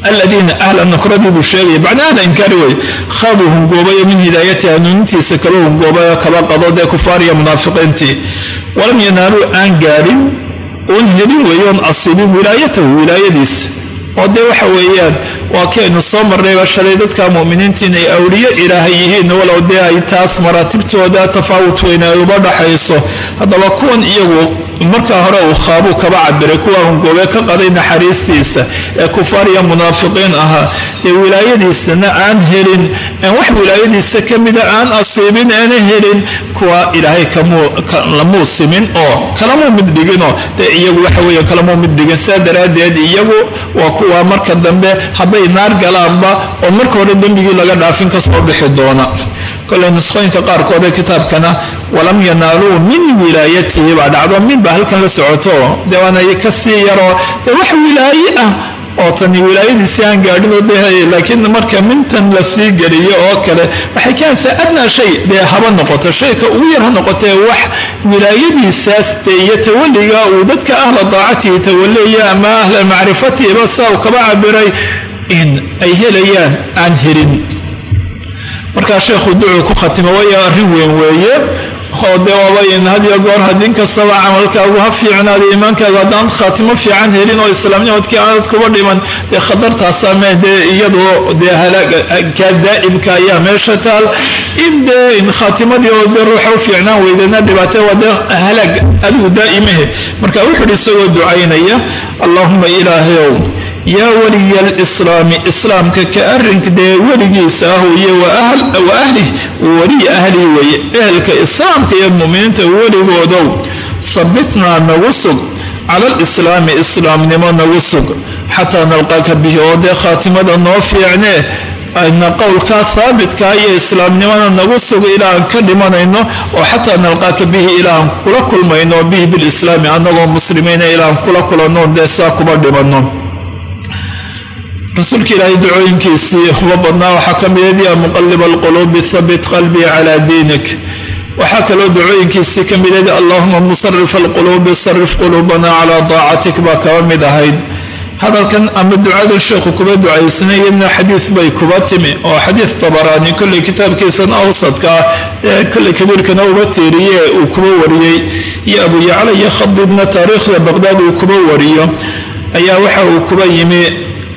aladiina ahla nukradii buu sheegaya bacda ahla inkaari wey khaabuu hungoobayo min hidaayatihi hanuunintiisa kaba hungoobayo kaba qabo dee kufaariya munaafiqiintii walam yanaaluu aan gaadhin uun helin weeyoon asiibin wilaayatahu wilaayadiisa oo dee waxa weeyaan waa kaynu soo marnayba shalay dadka mu'miniinta inay awliye ilaahay yihiin walow dee ay taas maraatibtooda tafaawut weyne ay uba dhaxayso. Haddaba kuwan iyagu markaa hore uu khaabuu kaba cabiray kuwa hungoobe ka qaday naxariistiisa ee kufaar iyo munaafiqiin ahaa dee wilaayadiisana aan helin wax wilaayadiisa ka mida aan asiibin aana helin kuwa ilaahay lamuu oo kalamuu mid dhiginoo dee iyagu waxa weeye kalamuu mid dhigin. Sidaa daraaddeed iyagu waa kuwa marka dambe hadday naar galaanba oo marka hore dembigii laga dhaafin ka soo bixi doona. Koley nusqooyinka qaarkood ee kitaabkana walam yanaaluu min wilaayatihi baa dhacdo min baa halkan la socoto? Dee waana ka sii yaroo dee wax wilaaye ah oo tani wilaayadiisii aan gaadhinoo dee laakiin marka mintan la sii geliyo oo kale waxay keenaysaa adnaa shay. Dee haba noqoto shayka ugu yar ha noqotee wax wilaayadiisaas dee iyo tawalliga uu dadka ahla daacatihi tawaleeya ama ahla macrifatihiba saa uu kaba cabiray in ay helayaan aan helin. Markaa sheekhu ducuu ku khatimo waayo arrin weyn weeye oo dee waabayn hadiyo goor haddin kastaba camalkaagu ha fiicnaada iimaankaaga haddaan khaatimo fiican helin oo islaamnimadkii aanad kuba dhiman dee khatartaasa me dee iyadoo dee halaakaa daa'imka ayaa meesha taal in dee khaatimadii oo dee ruuxa u fiicnaan weydana dhibaata waa dee halaag adigu daa'imahe marka wuxuu uhi isagoo ducaynaya allahuma ilaahayow yaa weliya alislaami islaamka ka arrinka dee weligiisa ah iyo wa ahlih weliy ahlii weeye ehelka islaamka iyo muminiinta weligoodow habitnaa nagu sug cala alislaami islaamnimo nagu sug. Xataa nalqaaka bihi oo dee khaatimada noo fiicnee ayna qowlkaa haabitka iyo islaamnimada nagu sug ilaa aan ka dhimanayno oo xataa nalqaaka bihi ilaa aan kula kulmayno bihi bilislaami annagoo muslimiina ilaa aan kula kulanno dee saa kuba dhimanno rasuulka ilaahay ducooyinkiisii uba badnaa waxaa ka midad yaa muqaliba alquluubi habit qalbii calaa diinik. Waxaa kaloo ducooyinkiisii ka midad allahuma musarif alquluubi sarif quluubana calaa daacatik baa kaba mid ahayd. Hadalkan ama ducadan sheekhu kuba ducaysanay iyadna xadiis bay kuba timi oo xadiis dabaraani kolley kitaabkiisan awsadka ee kolley kabiirkana uba tiiriye uu kuba wariyey. Iyo abu yacla iyo khadibna taariikhda baqdaad uu kuba wariyo. Ayaa waxa uu kuba yimi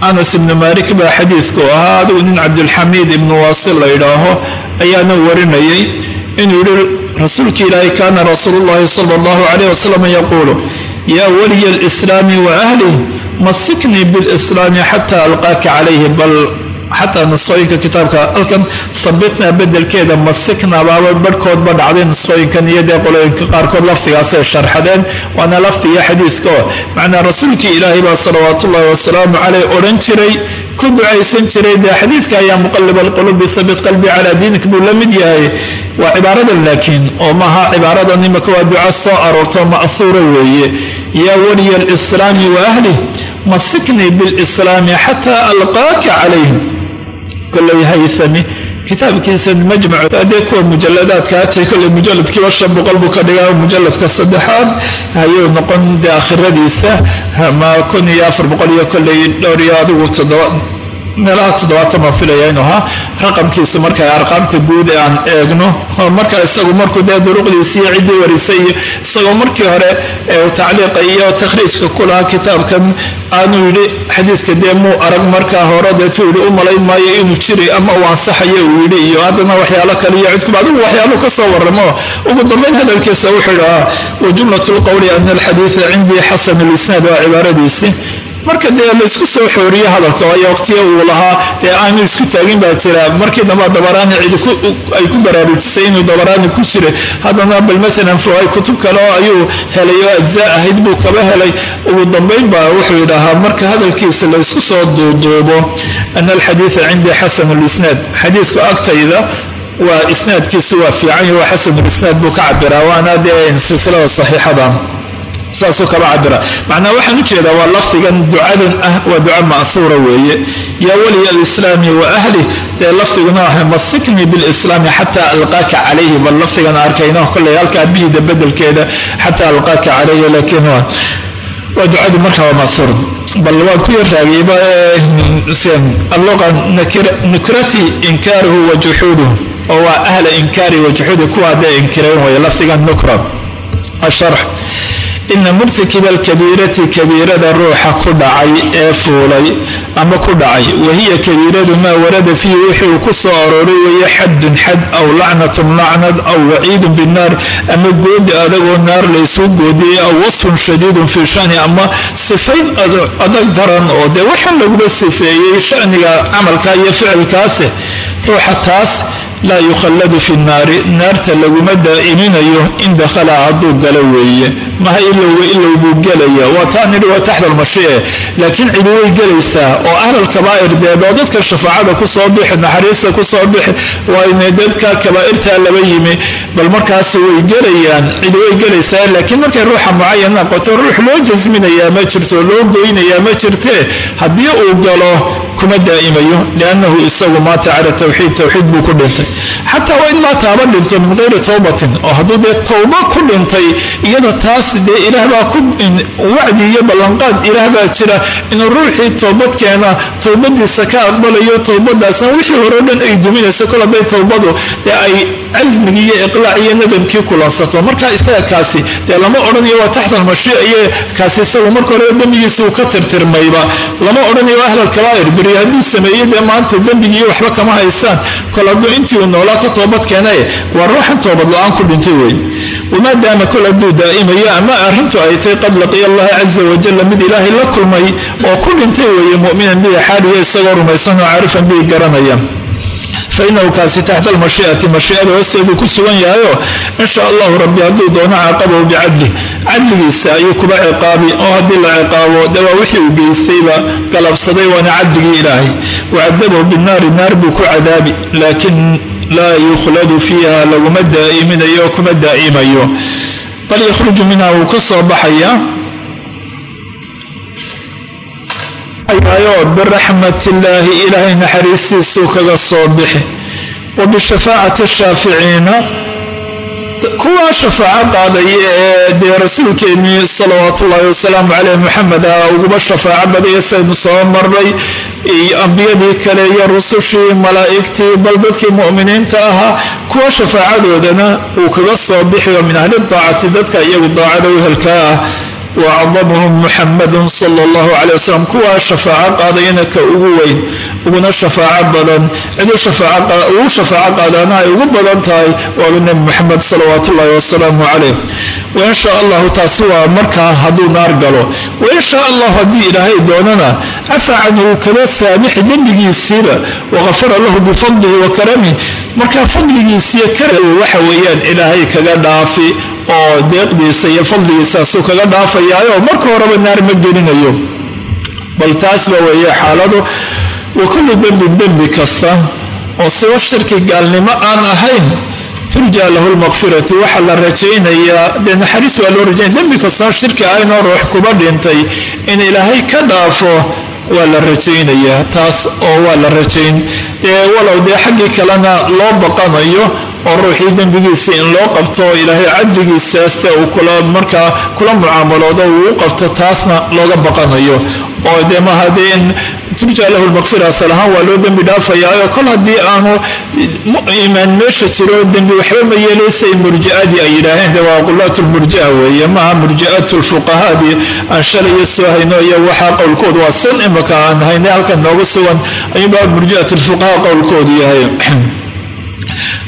anas ibnu maalik baa xadiidku ahaa adigu nin cabdulxamiid ibnu waasil la yidhaaho ayaana warinayay inuu yihi rasuulki ilaahay kaana rasuulu llahi sala allahu calayh wasalam yaquulu yaa weliya alislaami wa ahlih masiknii bilislaami xataa alqaaka calayhi bal xataa nusqooyinka kitaabka halkan habitnaa bedelkeeda masikna baaba barhkoodba dhacday nusqooyinkan iyo qolooyinka qaarkood laftigaasay sharxadeen waana laftiga xadiiska oo macnaa rasuulkii ilaahay baa salawaat ullahi wasalaamu caleyh odhan jiray ku ducaysan jiray dee xadiidka ayaa muqalib alqulubi habit qalbi calaa diinik buu la mid yahay waa cibaaradan laakiin oo maaha cibaaradan imaka waa duca soo aroorto ma'huura weeye yaa weliya alislaami wa ahlih masiknii bilislaami xataa alqaaka calayhim koley hayami kitaabkiisa majmac adee kuwa mujaladaadka atay kolley mujaladkiiba shan boqol buu ka dhigaa mujaladka saddexaad. Ayuu noqon akhiradiisa ama kun iyo afar boqol iyo kolley dhowr iyo adigu toddoba meelaha toddobaatan baan ahaa raqamkiisu marka arqaamta guud ee aan eegno marka isagu markuu dee duruqdiisi ciddii warisay iyo isagoo markii hore tacliiqa iyo takhriijka ku lahaa kitaabkan aanu yidhi xadiidka dee muu arag markaa hore deetuu yidhi u malayn maayo inuu jiri ama uu ansaxayo uu yidhi iyo haddana waxyaalo kale iyo cidkuba adigu waxyaalu ka soo warramo. Ugu dambayn hadalkiisa wuxuu idhahaa wa jumlat lqowli ana alxadiida cindii xasan alisnaad waa cibaaradiisii marka dee laysku soo xooriye hadalka waayo waqtiya uu lahaa dee aanu isku taagin baa jira. Markii damba dabaraani cidi ay ku baraarujisay inuu dabaraani ku jiray haddana bal maalan fuay kutub kale ayuu helay oo ajzaa ahayd buu kaba helay. Ugu dambayn baa wuxuu yidhaahaa marka hadalkiisa laysku soo duuduubo ana alxadiida cindii xasan lisnaad xadiisku agtayda waa isnaadkiisu waa fiican waa xasanulisnaad buu ka cabiraa waana dee silsilada saxiixada saasuu kaba cabira macnaa waxaan u jeedaa waa lafdigan ducadan ah waa duca ma'huura weeye. Yaa weliya alislaami wa ahlih dee lafdiguna ah masiknii bilislaami xataa alqaaka calayhi. Bal lafdigan arkayno kolley halkaa bihida bedelkeeda xataa alqaaka calayhi laakiin waa ducadu marka waa ma'huur bal waan ku yarraagayba alluqa nukrati inkaaruhu wa juxuuduhu oo waa ahla inkaari wa juxuudi kuwaa dee inkirayn weeye lafdigan nukra. Asharx ina murtakiba alkabiirati kabiirada ruuxa ku dhacay ee fuulay ama ku dhacay. Wahiya kabiiradu maa warada fiihi wixii uu ku soo arooray weeye xadun xad aw lacnatun lacnad aw waciidun binnaar ama goodi adagoo naar laysuu goodiyey aw wasfun shadiidun fii shani ama sifayn adag daran oo dee waxaan laguba sifeeyey shaniga camalka iyo ficilkaase ruuxa taas laa yukhalladu fi nnaari naarta laguma daa'iminayo in dakhala hadduu galo weeye. Maha ilowba ilow buu gelaya waa taa waa taxta almashiice laakiin cidi way gelaysaa oo ahlal kabaa'ir deed oo dadka shafaacada ku soo bixi naxariista ku soo bixi waayna dadka kabaa'irtaa laba yimi. Bal markaas way gelayaan cidi way gelaysaa laakiin markay ruuxa mucayan noqoto ruux loo jasminayaa ma jirto loo goynayaa ma jirtee haddii uu galo kuma daa'imayo liannahu isagu maata cala tawxiid tawxiid buu ku dhintay xataa maata haba dhinto min towbatin oo hadduu dee towba ku dhintay iyada taas dee ilaah baa ku wacdi iyo ballanqaad ilaah baa jira inuu ruuxii towbad keena towbadiisa ka aqbalayo towbadaasna wixii horeo dhan ay duminayso kol hadday towbadu dee ay casmigii iyo iqlaac iyo nadamkii kulansato marka isaga dee lama odhanayo waa taxta almashiica iyo kaasi isagu marka horeba dembigiisi uu ka tirtirmayba. Lama odhanayo ahl beri hadduu sameeyey dee maanta dembigii waxba kama haystaan kol hadduu intii uu noolaa ka toobad keenaye waa ruuxan toobad la'aan ku dhintay wey wamaa daama kol hadduu daa'imayo ama arrintu ay tay qad laqiya allaha caza wajalla mid ilaahay la kulmay oo ku dhintay weeye mu'minan bihi xaaliyo isagoo rumaysan oo caarifan bihi garanaya. Fainahu kaasi taxta almashiicati mashiicada hoosteeduu ku sugan yahayo in sha allahu rabbi hadduu doono caaqabahu bicadlih cadligiisa ayuu kuba ciqaabi oo haddii la ciqaabo de wixii uu geystayba galabsaday waana cadligii ilaahay. Wacadabahu binnaari naar buu ku cadaabi laakin laa yukhladu fiiha laguma daa'iminayo kuma daa'imayo. Bal yakhruju minha wuu ka soo baxaya. Biraxmat illaahi ilaahay naxariistiisuu kaga soo bixi. Wa bishafaacati shaaficiina kuwaa shafaaco qaadaya ee dee rasuulkeennii salawaatu ullaahi wasalaamu caleyh maxamed ah uguba shafaaco badaya saynu soo marnay. Ambiyadii kale iyo rusushii malaa'igtii bal dadkii mu'miniinta ahaa kuwa shafaacadoodana uu kaga soo bixiyo min ahli daacati dadka iyagu daacada wehelkaa ah waacdamuhum muxamadun sala allahu caley wasalam kuwaa shafaaco qaadayana ka ugu weyn uguna shafaaco badan ciduu ugu shafaaco qaadaana ay ugu badan tahay waaba nebi muxamed salawaatu ullahi wasalaamu caleyh wain shaa allahu taasi waa markaa hadduu naar galo wain shaa allahu haddii ilaahay doonana cafa canhu kala saamixi dembigiisiiba waqafara lahu bifadlihi wa karamihi markaa fadligiisiiyo karami waxa weeyaan ilaahay kaga dhaafi oo deeqdiisa iyo dhaafayaayo marka horeba naar ma gelinayo. Bal taasba weeye xaaladu wa kullu dembin dembi kasta. Oo siba shirki gaalnimo aan ahayn turja lahu lmaqfiratu waxaa la rajaynayaa. Dee naxariis waa loo rajaynaya. Dembi kastoo shirki ahaynoo ruux kuba dhintay in ilaahay ka dhaafo waa la rajaynayaa. Taas oo waa la rajayn. Dee walow dee xaggii kalena loo baqanayo oo ruuxii dembigiisa in loo qabto ilaahay cadligiisaaste uu kula markaa kula mucaamaloodo uu u qabto taasna looga baqanayo. Oo dee maaha turja lahu lmaqfira asal ahaan waa loo dembi dhaafayaayo kol haddii aanu iimaan meesha jiro dembi waxba ma yeelaysay murji'adii ay yidhaaheen dee waa qulaat lmurji'a weeye maaha murji'at lfuqahaadii aan shalaya soo hayno iyo waxaa qowlkoodu waa san imaka aan hayne halkan nooga sugan ayuunbaa murji'at lfuqaha qowlkoodu yahay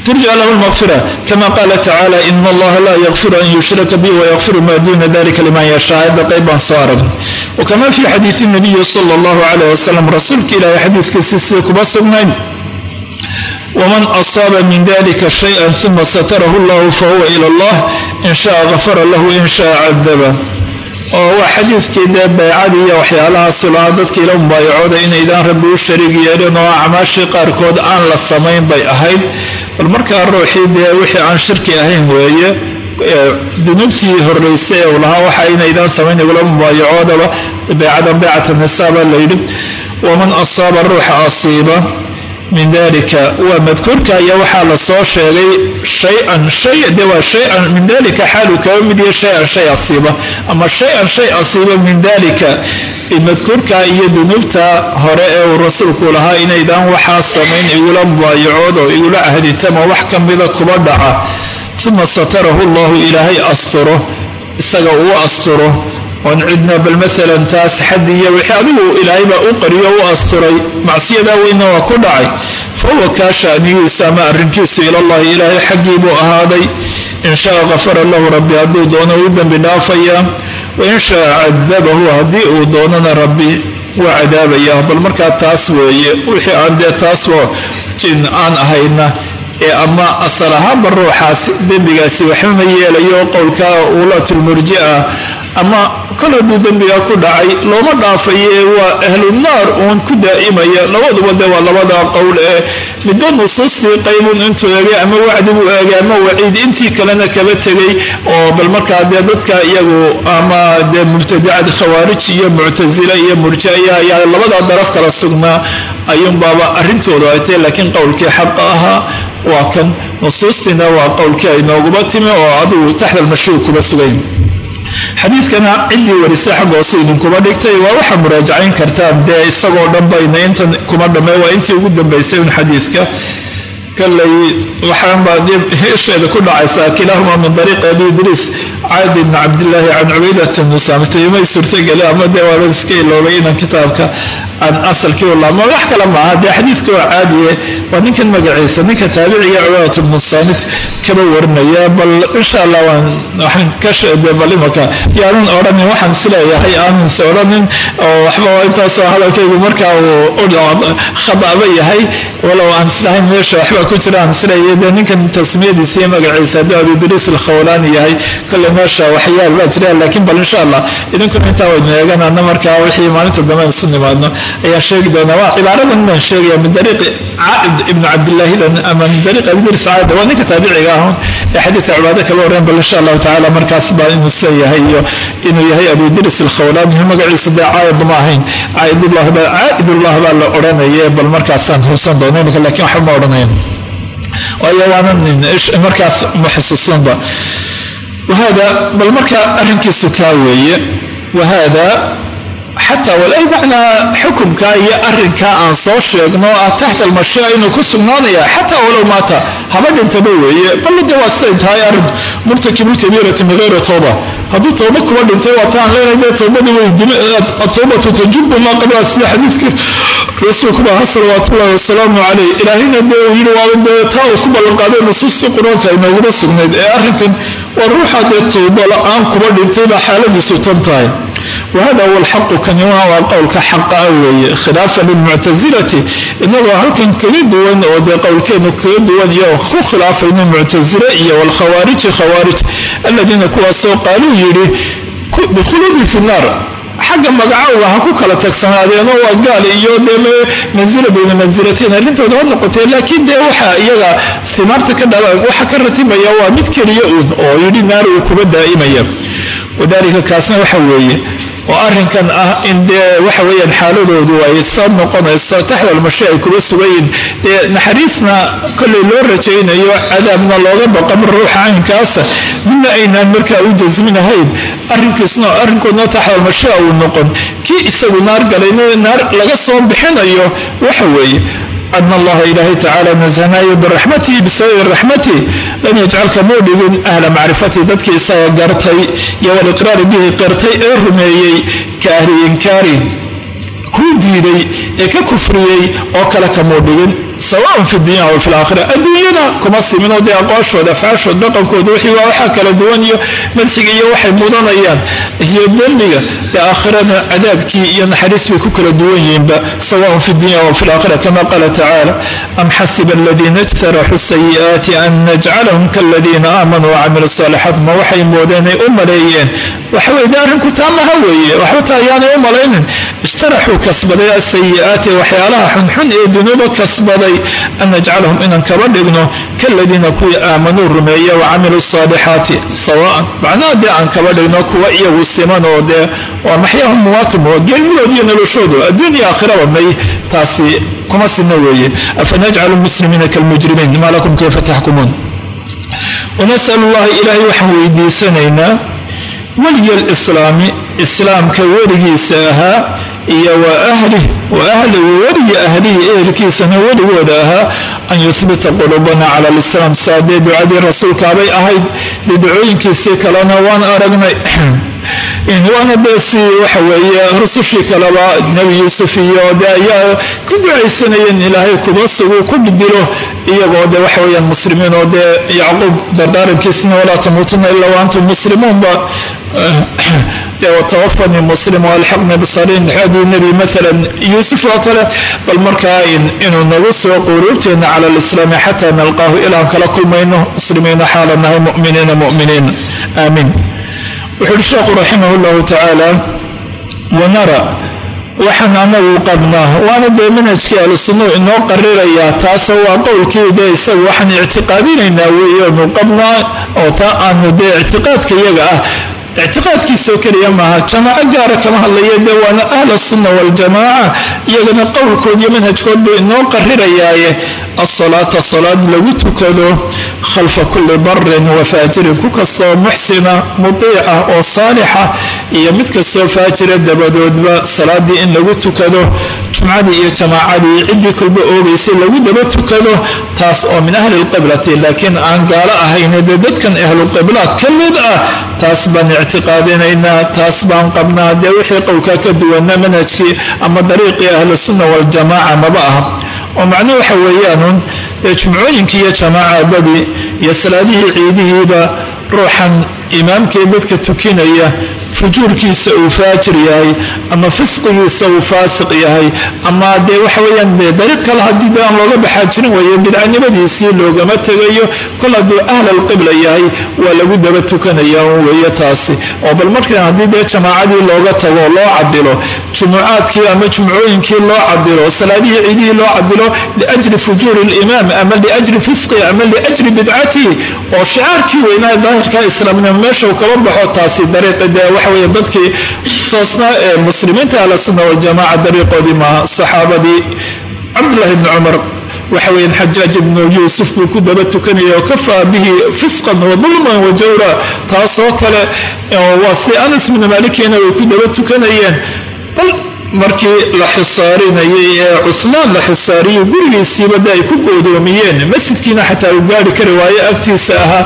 turja lahu lmaqfira kama qaala tacala ina allaha laa yakfiru an yushraka bi wayakfiru ma duna dalika liman yashaa ayadda qayb baan soo aragnay wakama fi xadiidi nabiyi sala allahu calayh wasalam rasuulka ilaahay xadiidkiisi sida kuma sugnayn waman asaaba min dalika shaya uma satarahu llahu fahuwa ila allah in shaa gafara lahu in shaa cadaba oo waa xadiidkii dee baycadii iyo waxyaalahaas lahaa dadka ila mubaayacooda inaydaan rabbi u shariig yeelin oo acmaashii qaarkood aan la samayn bay ahayd. Bal markaa ruuxii dee wixii aan shirki ahayn weeye dunuubtii horraysay ee uu lahaa waxa inaydaan samayn igula mubaayacoodaba baycadan baycat nisaa baa layidhi waman asaaba ruuxa asiiba min dalika waa madkuurka iyo waxaa la soo sheegay shayan shay de waa shayan min dalika xaaluu kaga mid yahay shayan shay asiiba. Ama shayan shay asiiba min dalika madkuurka iyo dunuubta hore ee uu rasuulku lahaa inaydaan waxaa samayn igula mubaayacoodo igula cahditama wax ka mida kuba dhaca. Uma satarahu llahu ilaahay asturo isaga uu asturo oon cidna bal maalan taas xaddi iyo wixii adigu ilaahaybaa u qariyo u asturay macsiyadaa weynna waa ku dhacay. Fa huwa kaa sha'nigiisu ama arrinkiisu ilallahi ilaahay xaggii buu ahaaday. In shaa kafara lahu rabbi hadduu doono uu dembi dhaafayaa wain shaa cadabahu haddii uu doonana rabbi waa cadaabaya. Bal markaa taas weeye wixii aan dee taasoo jin aan ahayna ama asal ahaanba ruuxaas dembigaasi waxba ma yeelayo qowlka uulaatulmurji'a ama kol hadduu dembigaa ku dhacay looma dhaafayo ee waa ahlunaar uun ku daa'imaya labaduba de waa labadaa qowl ee midba nusuustii qaybun intuu eegay ama wacdi buu eegay ama waciid intii kalena kaba tegay oo bal markaa dee dadka iyagu ama dee mubtadicad khawaarij iyo muctasile iyo murjiaya ayaa labadaa daraf kala sugnaa ayuunbaaba arrintoodu ay tahay laakiin qowlkii xaqa ahaa waa kan. Nusuustiina waa qowlkii ay nooguma timi oo adigu taxta almashhuur kuba sugayn. Xadiidkana ciddii warisay xagga hoose idinkuba dhigtay. Waa waxaa muraajacayn kartaan dee isagoo dhan bayna intan kuma dhammey waa intii ugu dambaysay un xadiidka. Kaley waxaanbaa isheeda ku dhacaysaa kilaahuma min dariiqi abi idriis caadi bni cabdillaahi can cubaydata nusaamtayumay suurtageli ama dee waaba iska iloobay inan kitaabka aan asalkii u laabma wax kale maaha dee xadiidka waa caadiye waa ninkan magaciisa ninka taabiciga cubaadatu bnu kaba warinaya bal insha allah waxaan ka sheede bal imaka yaanan odhanin waxaan is leeyahay aananse odhanin oo waxba intaasoo hadalkaygu markaa uu khadaba yahay walow aan islahayn meesha waxbaa ku jira aan is leeyahay dee ninkan tasmiyadiisa iyo magaciisa hadduu abidriis alkhawlaani yahay kolley meesha waxyaal baa jira laakiin bal insha allah idinkuna intaa waynu markaa wixii maalinta dambe isu nimaadno ayaan sheegi doonaa waa cibaaradan baan sheegaya min dariiqi caaid ibnu cabdillaahidan ama min dariiqi abidris caaid waa ninka taabiciga ahun ee xadiidka cibaado kaba wareen bal insha allahu tacala markaas baa inuu yahay iyo inuu yahay abidris alkhawlaani magaciisa dee caayid ma ahayn? Caaidullah baa la odhanaye bal markaasaan hubsan doona imika laakiin waxba ma odhanayn. Waayo waanan markaas muxasuusanba wahada bal marka arrinkiisu kaa weeye wahada xataa walay macnaa xukumka iyo arrinkaa aan soo sheegno ah taxta almashia inuu ku sugnaanaya xataa walow maata haba dhintaba weeye. Balla de waa siday tahay arrin murtakibulkabiirati min hayri tooba. Hadduu tooba kuba dhintay waataan leenay dee toobadii tajubu maa qabla sida xadiidkii rasuulkuba salawaatullahi wasalaamu caleyh ilaahayna dee yidhi waaba dee taa ku ballanqaaday nusuustii qur'aanka ay nooguma sugnayd. Ee arrinkan waa ruuxa dee tooba la'aan kuba dhintay xaaladiisu tan tahay wahada huwa alxaqu kani waa qowlka xaqa ah weeye khilaafan lilmuctasilati inagoo halkan kaga duwan oo dee qowlkeenu kaga duwan iyo ku khilaafayno muctasile iyo walkhawaariji khawaarij aladiina kuwaasoo qaaluu yidhi bikhuluudi fi naar xagga magacowga ha ku kala tagsanaadeenoo waa gaal iyo dee manzila bayna mansilatayn arrintooda ha noqotee laakiin dee waxa iyaga himaarta ka dhala waxa ka ratibaya waa mid keliya uun oo yidhi naar uu kuba daa'imaya. Wadaalika kaasna waxa weeye oo arrinkan ah in dee waxa weeyaan xaaladoodu ay sa noqonayso taxta almashi ay kuba sugayiin dee naxariisna kollay loo rajaynayo cadaabna looga baqan ruuxa caynkaasa midna aynaan markaa u jasminahayn arrinkiisna arrinkoodna taxta almashia uu noqon. Kii isagu naar galayna naar laga soo bixinayo waxa weeye an allaha ilaahay tacala nashanaayo biraxmatihi bisababi raxmatihi lam yajcalka muu dhigin ahla macrifatihi dadkii isaga gartay iyo waliqraari bihi qirtay ee rumeeyey ka ahli inkaari kuu diiday ee ka kufriyey oo kale kamuu dhigin sawaan fi dunya wa fi laakhira adduunyana kuma siminoo dee aqooshooda afcaashood dhaqankooda wixii waa waxaa kala duwan iyo madxiga iyo waxay mudanayaan iyo dembiga dee aakhirana cadaabkii iyo naxariis bay ku kala duwan yihiinba sawaan fi dunya wa fi laakhira kama qaala tacaala am xasiba aladiina ijtaraxuu sayi'aati an najcalahum kaladiina aamanuu wacamiluu saalixaat ma waxay moodeenay u maleeyeen waxaweye de arrinku taamaha weeye waxba taa u malaynin ijtaraxuu kasbaday asayi'aati waxyaalaha xunxun ee dunuuba kasbaday an najcalahum inaan kaba dhigno kaladiina kuwii aamanuu rumeeye wacamiluu saalixaati sawaan macnaha dee aan kaba dhigno kuwa iyagu siman oo dee waa maxyaahum geelmidood iyo noloshoodu adduun iyo aakhiraba may taasi kuma sina weeye afanajcalu muslimiina kalmujrimiin maa lakum kayfa taxkumuun wanasal llaha ilaahay waxaan weydiisanaynaa weliya lislaami islaamka weligiisa ahaa iyo wa ahlih wa ahli weliga ahlihi ehelkiisana weligooda ahaa an yuhbita qulubana cala lislaam saa dee ducadii rasuulkaabay ahayd dee ducooyinkiisii kalena waan aragnay. Waana dee si waxa weeye rusushii kaleba nebi yuusuf iyo de ayaa ku ducaysanayeen ilaahay kuba sugu ku dilo iyagoo de waxa weyaan muslimiin oo dee yacquub dardaarankiisna walaa tamuutuna ila wa antum muslimuunba. Watawafanii muslim walxaqni bisaliin haddii nebi maalan yuusuf oo kale bal markaa inuu nagu soo quruubteena cala lislaami xataa nalqaahu ilaan kala kulmayno muslimiina xaala nahay muminiina muminiin. Aamiin wuxuu uhi sheekhu raximah llahu tacaala wanara waxaan anagu qabnaa waana dee manhajkii ahlusunnau inoo qarirayaa taasoo waa qowlkii dee isaga waxaan ictiqaadinaynaa weeyoonu qabnaa oo taa aanu dee ictiqaadka iyaga ah ictiqaadkiisoo keliya maaha jamaaco gaara kama hadlaya dee waana ahla sunna waljamaaca iyagana qowlkood iyo manhajkood buu inoo qarirayaaye asalaata salaad lagu tukado khalfa kulli barin wa faajirin ku kastoo muxsina mutiica oo saalixa. Iyo mid kastoo faajira dabadoodba salaadii in lagu tukado. Jumcadii iyo jamaacadii ciddii kulba oogaysay lagu daba tukado. Taas oo min ahli lqiblati laakiin aan gaalo ahayne dee dadkan ahluqibla ka mid ah. Taas baan ictiqaadinaynaa taas baan qabnaa dee wixii qowlkaa ka duwana manhajkii ama dariiqii ahlusunna waljamaaca maba aha oo macnuhu waxa weeyaanun dee jumcooyinkii iyo jamaacadadii iyo salaadihii ciidihiiba ruuxan imaamkii dadka tukinaya fujuurkiisa uu faajir yahay ama fisqigiisa uu faasiq yahay ama dee waxa weyaan dariiq kale haddii de aan looga baxaa jirin weeye bidcanimadiisii loogama tegayo. Kol hadduu ahl alqibla yahay waa lagu daba tukanaya un weeye taasi. Oo bal marka haddii dee jamaacadii looga tago loo cadilo jumucaadkii ama jumcooyinkii loo cadilo salaadihii ciidihii loo cadilo liajli fujuuri limaam ama liajli fisqi ama liajli bidcatihi oo shicaarkii weynaa daahirka islaamnimo meesha uu kaba baxo taasi dariiqi dee waxa weye dadkii toosnaa ee muslimiinta ahlusunna waljamaca dariiqoodii maaha saxaabadii cabdullahi bni cumar waxa weyan xajaaj ibnu yuusuf buu ku daba tukanaya oo kafaa bihi fisqan wa dulman wa jawra taasoo kale waa si anas bni maalikina way ku daba tukanayeen markii la xisaarinayay ee cusmaan la xisaariyey gurigiisiiba de ay ku goodoomiyeen masjidkiina xataa uu gaari kari waayo agtiisa ahaa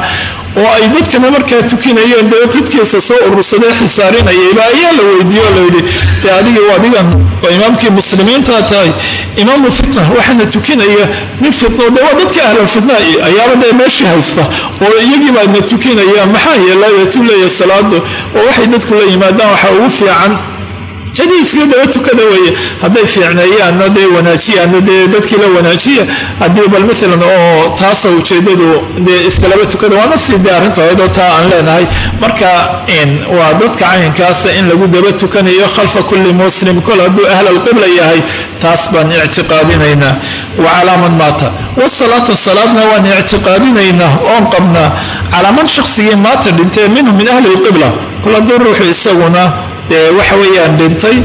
oo ay dadkana markaa tukinayeen dee dadkiisa soo urursadee xisaarinayayba ayaa la weydiiye oo layidhi dee adigii adigan oo imaamkii muslimiintaa tahay imaamu fitna waxaana tukinaya nin fitno dee waa dadka ahlalfitna ayaaba dee meeshii haysta oo iyagii baana tukinaya maxaa yeelay leeyahay salaadu oo waxay dadku la yimaadaan waxaa ugu fiican jadiiska daba tukada weeye hadday fiicneeyaanna dee wanaajiyaanna dee dadkii la wanaajiya haddii bal maalan oo taasoo ujeedadu dee iskalaba tukada waana sii dee arrintoodoo taa aan leenahay. Marka waa dadka caynkaasa in lagu daba tukanayo khalfa kulli muslim kol hadduu ahl alqibla yahay taas baan ictiqaadinaynaa wa calaa man maata. Wasalaata salaadna waan ictiqaadinaynaa oon qabnaa. Calaa man shaqsigii maata dhintee minhu min ahli lqibla kol hadduu ruuxu isaguna dee waxa weeyaan dhintay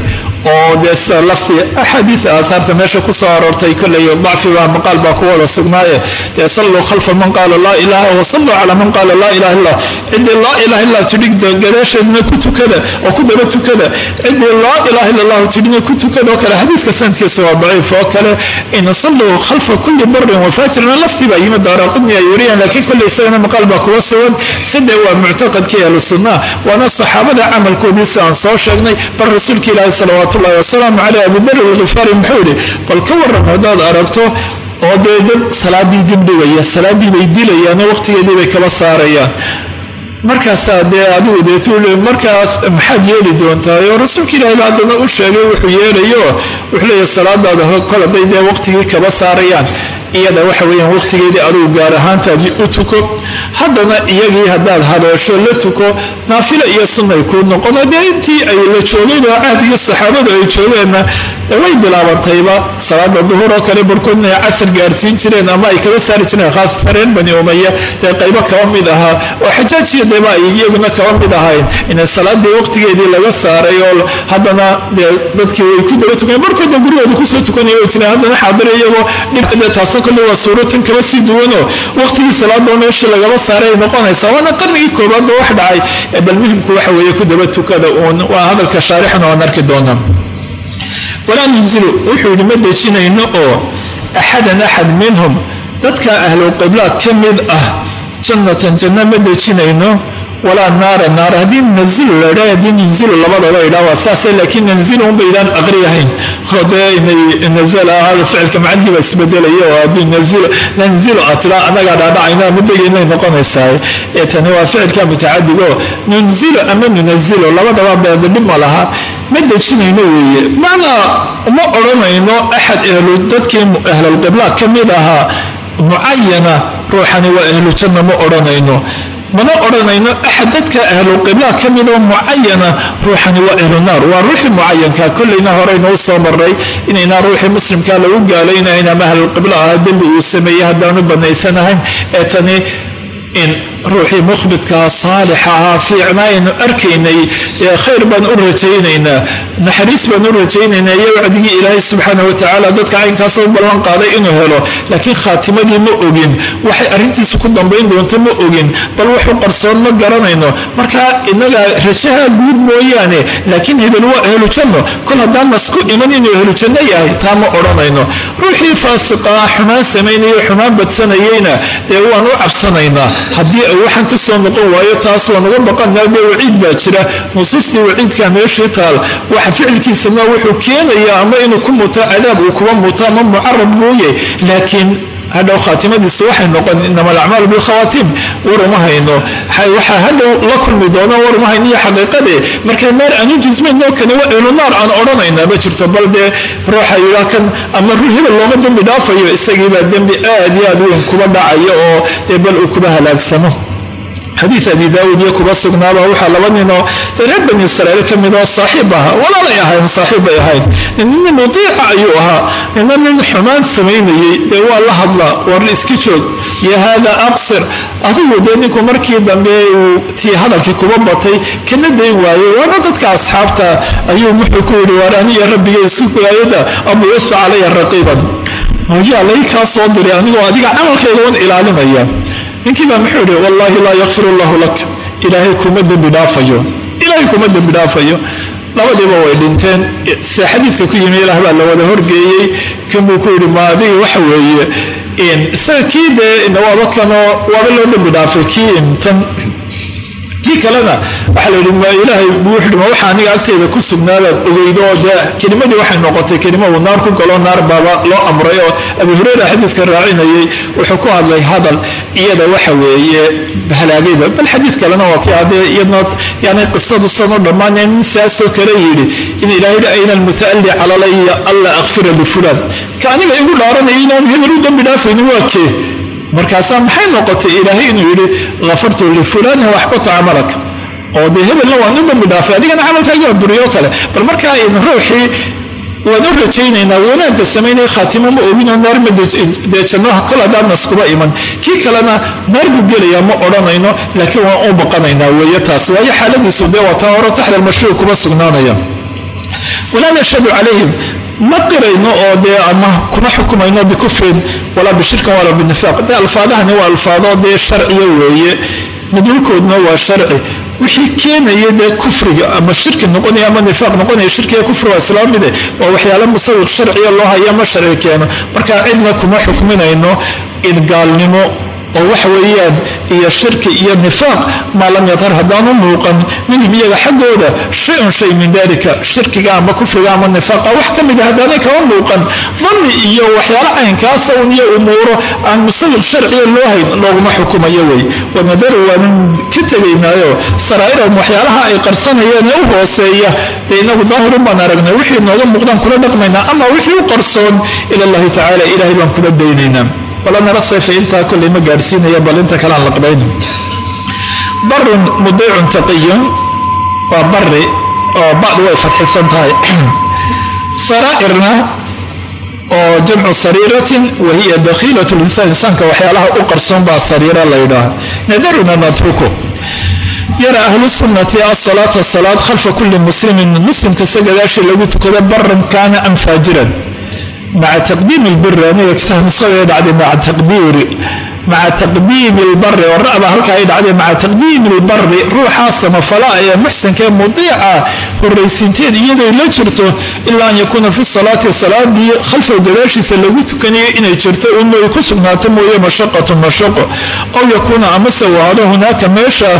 oo dee lafdi axaadiid aaaarta meesha ku soo aroortay kolley dacfiba maqaal baa ku wada sugnaaye. Dee salluu khalfa man qaala laa ilaha wa salluu calaa man qaala laa ilaha illah ciddii laa ilaha illah tidhig gadaasheedna ku tukada oo ku daba tukada. Ciddii laa ilaha illa allahu tidhina ku tukada oo kale xadiidka sanadkiisa waa daciif oo kale. In salluu khalfa kulli barin wafaajirin laftii baa yimid daaraqidni ay wariyaan laakiin kolley isagana maqaal baa kuwa sugan. Sidee waa muctaqadkii ahlu waana saxaabada camalkoodiisa aan soo sheegnay bal rasuulka ilaahi salawaat ullahi wasalaamu caleyh abudar alkhifaari muxuu yidhi bal ka waran haddaad aragto oo dee dad salaadii dibdhigaya salaadii bay dilayaanoo waqtigeedii bay kaba saarayaan. Markaasaa dee adigu deetu markaas maxaad yeeli doontaayoo rasuulka ilahi ba haddana u sheegay wuxuu yeelayo wuxuu leeyahy salaadaada kol hadday dee waqtigii kaba saarayaan. Iyada waxa weeyaan waqtigeedii adigu gaar ahaantaadii u tuko haddana iyagii haddaad habeesho la tuko naafila iyo sunnay kuu noqono dee intii ay la joogayba cahdigii saxaabadu ay joogeenna way bilaabantayba. Salaada duhur oo kale barkood inay casar gaarsiin jireen ama ay kaba saari jireen khaasatan reer bani umaya dee qaybo kaba mid ahaa oo xajaajiya deeba ay iyaguna kaba mid ahayn. In salaadii waqtigeedii laga saaray oo haddana dadkii way ku daba tukaneen barkoodna gurigooda ku soo tukanaya way jireen. Haddana xaadira iyagoo dhibkade taasna kolle waa suuratan kaba sii duwanoo. Waqtigii salaadoo meeshii lagaba saaray ay noqonaysaa waana qarnigii koobaadba wax dhacay. Bal muhimku waxa weeye ku daba tukada uun. Waa hadalka shaarixna waan arki doonaa. Walaa nunzilu wuxuu yidhi ma dejinayno oo axadan axad minhum. Dadka ahlulqibla ka mid ah jannatan janno ma dejinayno walaa naara naar haddii nazilu laydhaa haddii nunzilu labadaba idhaa waa saase laakiin nanzilu un baydaan aqriyahayn dee inay nazala ficilka macnihii baa isbedelaya oo haddii nanzilu aad tidhaa annagaa dhaadhacayna mudageynay noqonaysaa ee waa ficilka mutacadigo nunzilu ama nunazilu labadaba beedadhib ma laha. Ma dejinayno weeye. Macnaa uma odhanayno axad dadkii ahlulqibla ka mid ahaa mucayana ruuxani waa ahlu janna ma odhanayno mana odhanayno axad dadka ahluqibla ka midoo mucayana ruuxani waa ahlu naar. Waa ruuxii mucayanka kollayna horeyna u soo maray inaynaa ruuxii muslimka lagu gaalaynahayn ama ahlulqibla ah dembi uu sameeyey haddaanu banaysanahayn ee tani in ruuxii mukhbidkaa saalixa ahaa fiicna aynu arkaynay khayr baan u rajaynaynaa naxariis baan u rajaynaynaa iyo wacdigii ilaahay subxaana watacaala dadka caynkaas u ballan qaaday inuu helo laakiin khaatimadii ma ogin waxay arrintiisu ku dambayn doonto ma ogin bal wuxuu qarsoon ma garanayno. Marka inaga rajaha guud mooyaane laakiin hebel waa ehlu janno kol haddaan nasku iman inuu ehlu janno yahay taa ma odhanayno. Ruuxii faasiqaa xumaan samaynayo xumaan badsanayeyna dee waan u cabsanaynaa haddii waxaan ka soo noqon waayo taas waan uga baqanaa dee waciid baa jira. Nusuustii waciidka meeshii taal waxa ficilkiisana wuxuu keenayaa ama inuu ku muto cadaab uu kuba muto ama mucarab muuye laakiin hadhow khaatimadiisa waxay noqon inama alacmaalu bilkhawaatiim waruma hayno. Waxaa hadhow la kulmi doona waruma hayno iyo xaqiiqade marka naar aanu jismaynoo kale ehlu naar aan odhanaynaa ma jirto. Bal dee ruuxa yidhaa kan ama ru hebel looma dembi dhaafayo isagiibaa dembi aad iyo aad weyn kuba dhacayo oo dee bal uu kuba halaagsamo xadiid abi daawuud iyo kuba sugnaaba waxaa laba ninoo reer bani israiil ka mid oo saaxiib ahaa walaalay ahayn saaxiib bay ahayn. Nina mutiica ayuu ahaa. Nina nin xumaan samaynayey dee waa la hadlaa war iska joog. Yo haada aqsir. Adigu dee ninku markii dambe uu tii hadalkii kuba batay kana dayn waayey waana dadka asxaabta ayuu wuxuu ku yidhi waar aniyo rabbigay isku kuyaayada abuusa calaya raqiiban. Mawjaa lay kaa soo diray anigoo adiga camalkayga un ilaalinaya ninkii baa muxuu yidhi wallaahi laa yakfir allahu lak. Ilaahay kuma dembi dhaafayo. Ilaahay kuma dembi dhaafayo. Labadiiba way dhinteen. Se xadiidka ku yimi ilaah baa la wada horgeeyey. Kan buu ku yidhi ma adiga waxa weeye isaga kii dee waaba kanoo waaba loo dembi dhaafay kii intan kii kalena waxaa la ma ilaahay buuxdhi ma waxa aniga agteeda ku sugnaabaad ogeydo oo dee? Kelimadii waxay noqotay kelima uu naar ku galo naar baaba loo amray oo abu hureyra xadiidka raacinayay wuxuu ku hadlay hadal iyada waxa weeye halaagayba bal xadiid kalena waa kii haddee iyadna yani qisadu sanoo dhammaaneen nin siyaasoo kale yidhi in ilahay yidhi ayna almuta'alli calalaya alla akfira lifulaan ka aniga igu dhaaranaya inaan hebel u dembi dhaafaynin waa kee markaasaa maxay noqotay ilaahay inuu yidhi hafartu lifulaanin waxbatu camalak oo dee hebelna waan u dambi dhaafay adigana camalkaaga buriyo kale. Bal markaa ruuxii waan u rajaynaynaa wanaagga samaynaya khaatimo ma oginoo naar ma dee jannoha kol haddaan naskuba iman. Kii kalena naar buu ma odhanayno laakiin waan u baqanaynaa weeye taas waayo xaaladiisu dee waa taa hore taxta almashruuc kuma sugnaanaya walaa nashhadu calayhim ma qirayno oo dee ama kuma xukumayno bikufrin walaa bishirkan walaa binifaaq de alfaadahani waa alfaado dee sharciya weeye. Madulkoodna waa sharci. Wixii keenaya dee kufriga ama shirki noqonaya ama nifaaq noqonaya shirkiga kufri waa islaamide waa waxyaale musawiq sharciya loo haya ma sharci keeno. Marka cidna kuma xukminayno in gaalnimo oo waxa weeyaan iyo shirki iyo nifaaq maa lam yadhar haddaanu muuqan minhum iyaga xaggooda shay-un shay min dalika shirkiga ama kufriga ama nifaaqa wax ka mida haddaanay kama muuqan. Danni iyo waxyaalo caynkaasa un iyo umuuro aan musawiq sharciya loo hayn looguma xukumayo wey. Wanadaru waanan ka tegaynaayo saraa'irahum waxyaalaha ay qarsanayeen ee u hooseeya dee inagu daahirun baan aragnay wixii nooga muuqdaan kula dhaqmaynaa ama wixii u qarsoon ila allahi tacala ilahay baan kula daynaynaa wala nala sayfa intaa kollay ma gaadhsiinaya bal inta kale aan laqbayno barun mudiicun taqiyun waa bari oo bacdu way fadxisan tahay. Saraa'irna oo jamcu sariiratin wa hiya linsaan insaanka waxyaalaha u qarsoon baa sariira la yidhaaha nadaruna natruku yara ahlu asalaata salaad khalfa kulli muslimin muslim kasta gadaashii lagu tukado baran kaana am faajiran maca taqdiimi lbiri aniga kitaabnisadee dhacday maca taqdiiri maca taqdiimi lbari oo ra'ba halkaa ay dhacday maca taqdiimi lbari ruuxaa samafalaa ee muxsankaee mudiica horraysinteed iyadoy la jirto ilaa an yakuuna fi salaati salaadii khalfow gadaashiisa lagu tukanayo inay jirto inay ku sugnaato mooye mashaqatu mashaqo ow yakuuna amase waado hunaaka meesha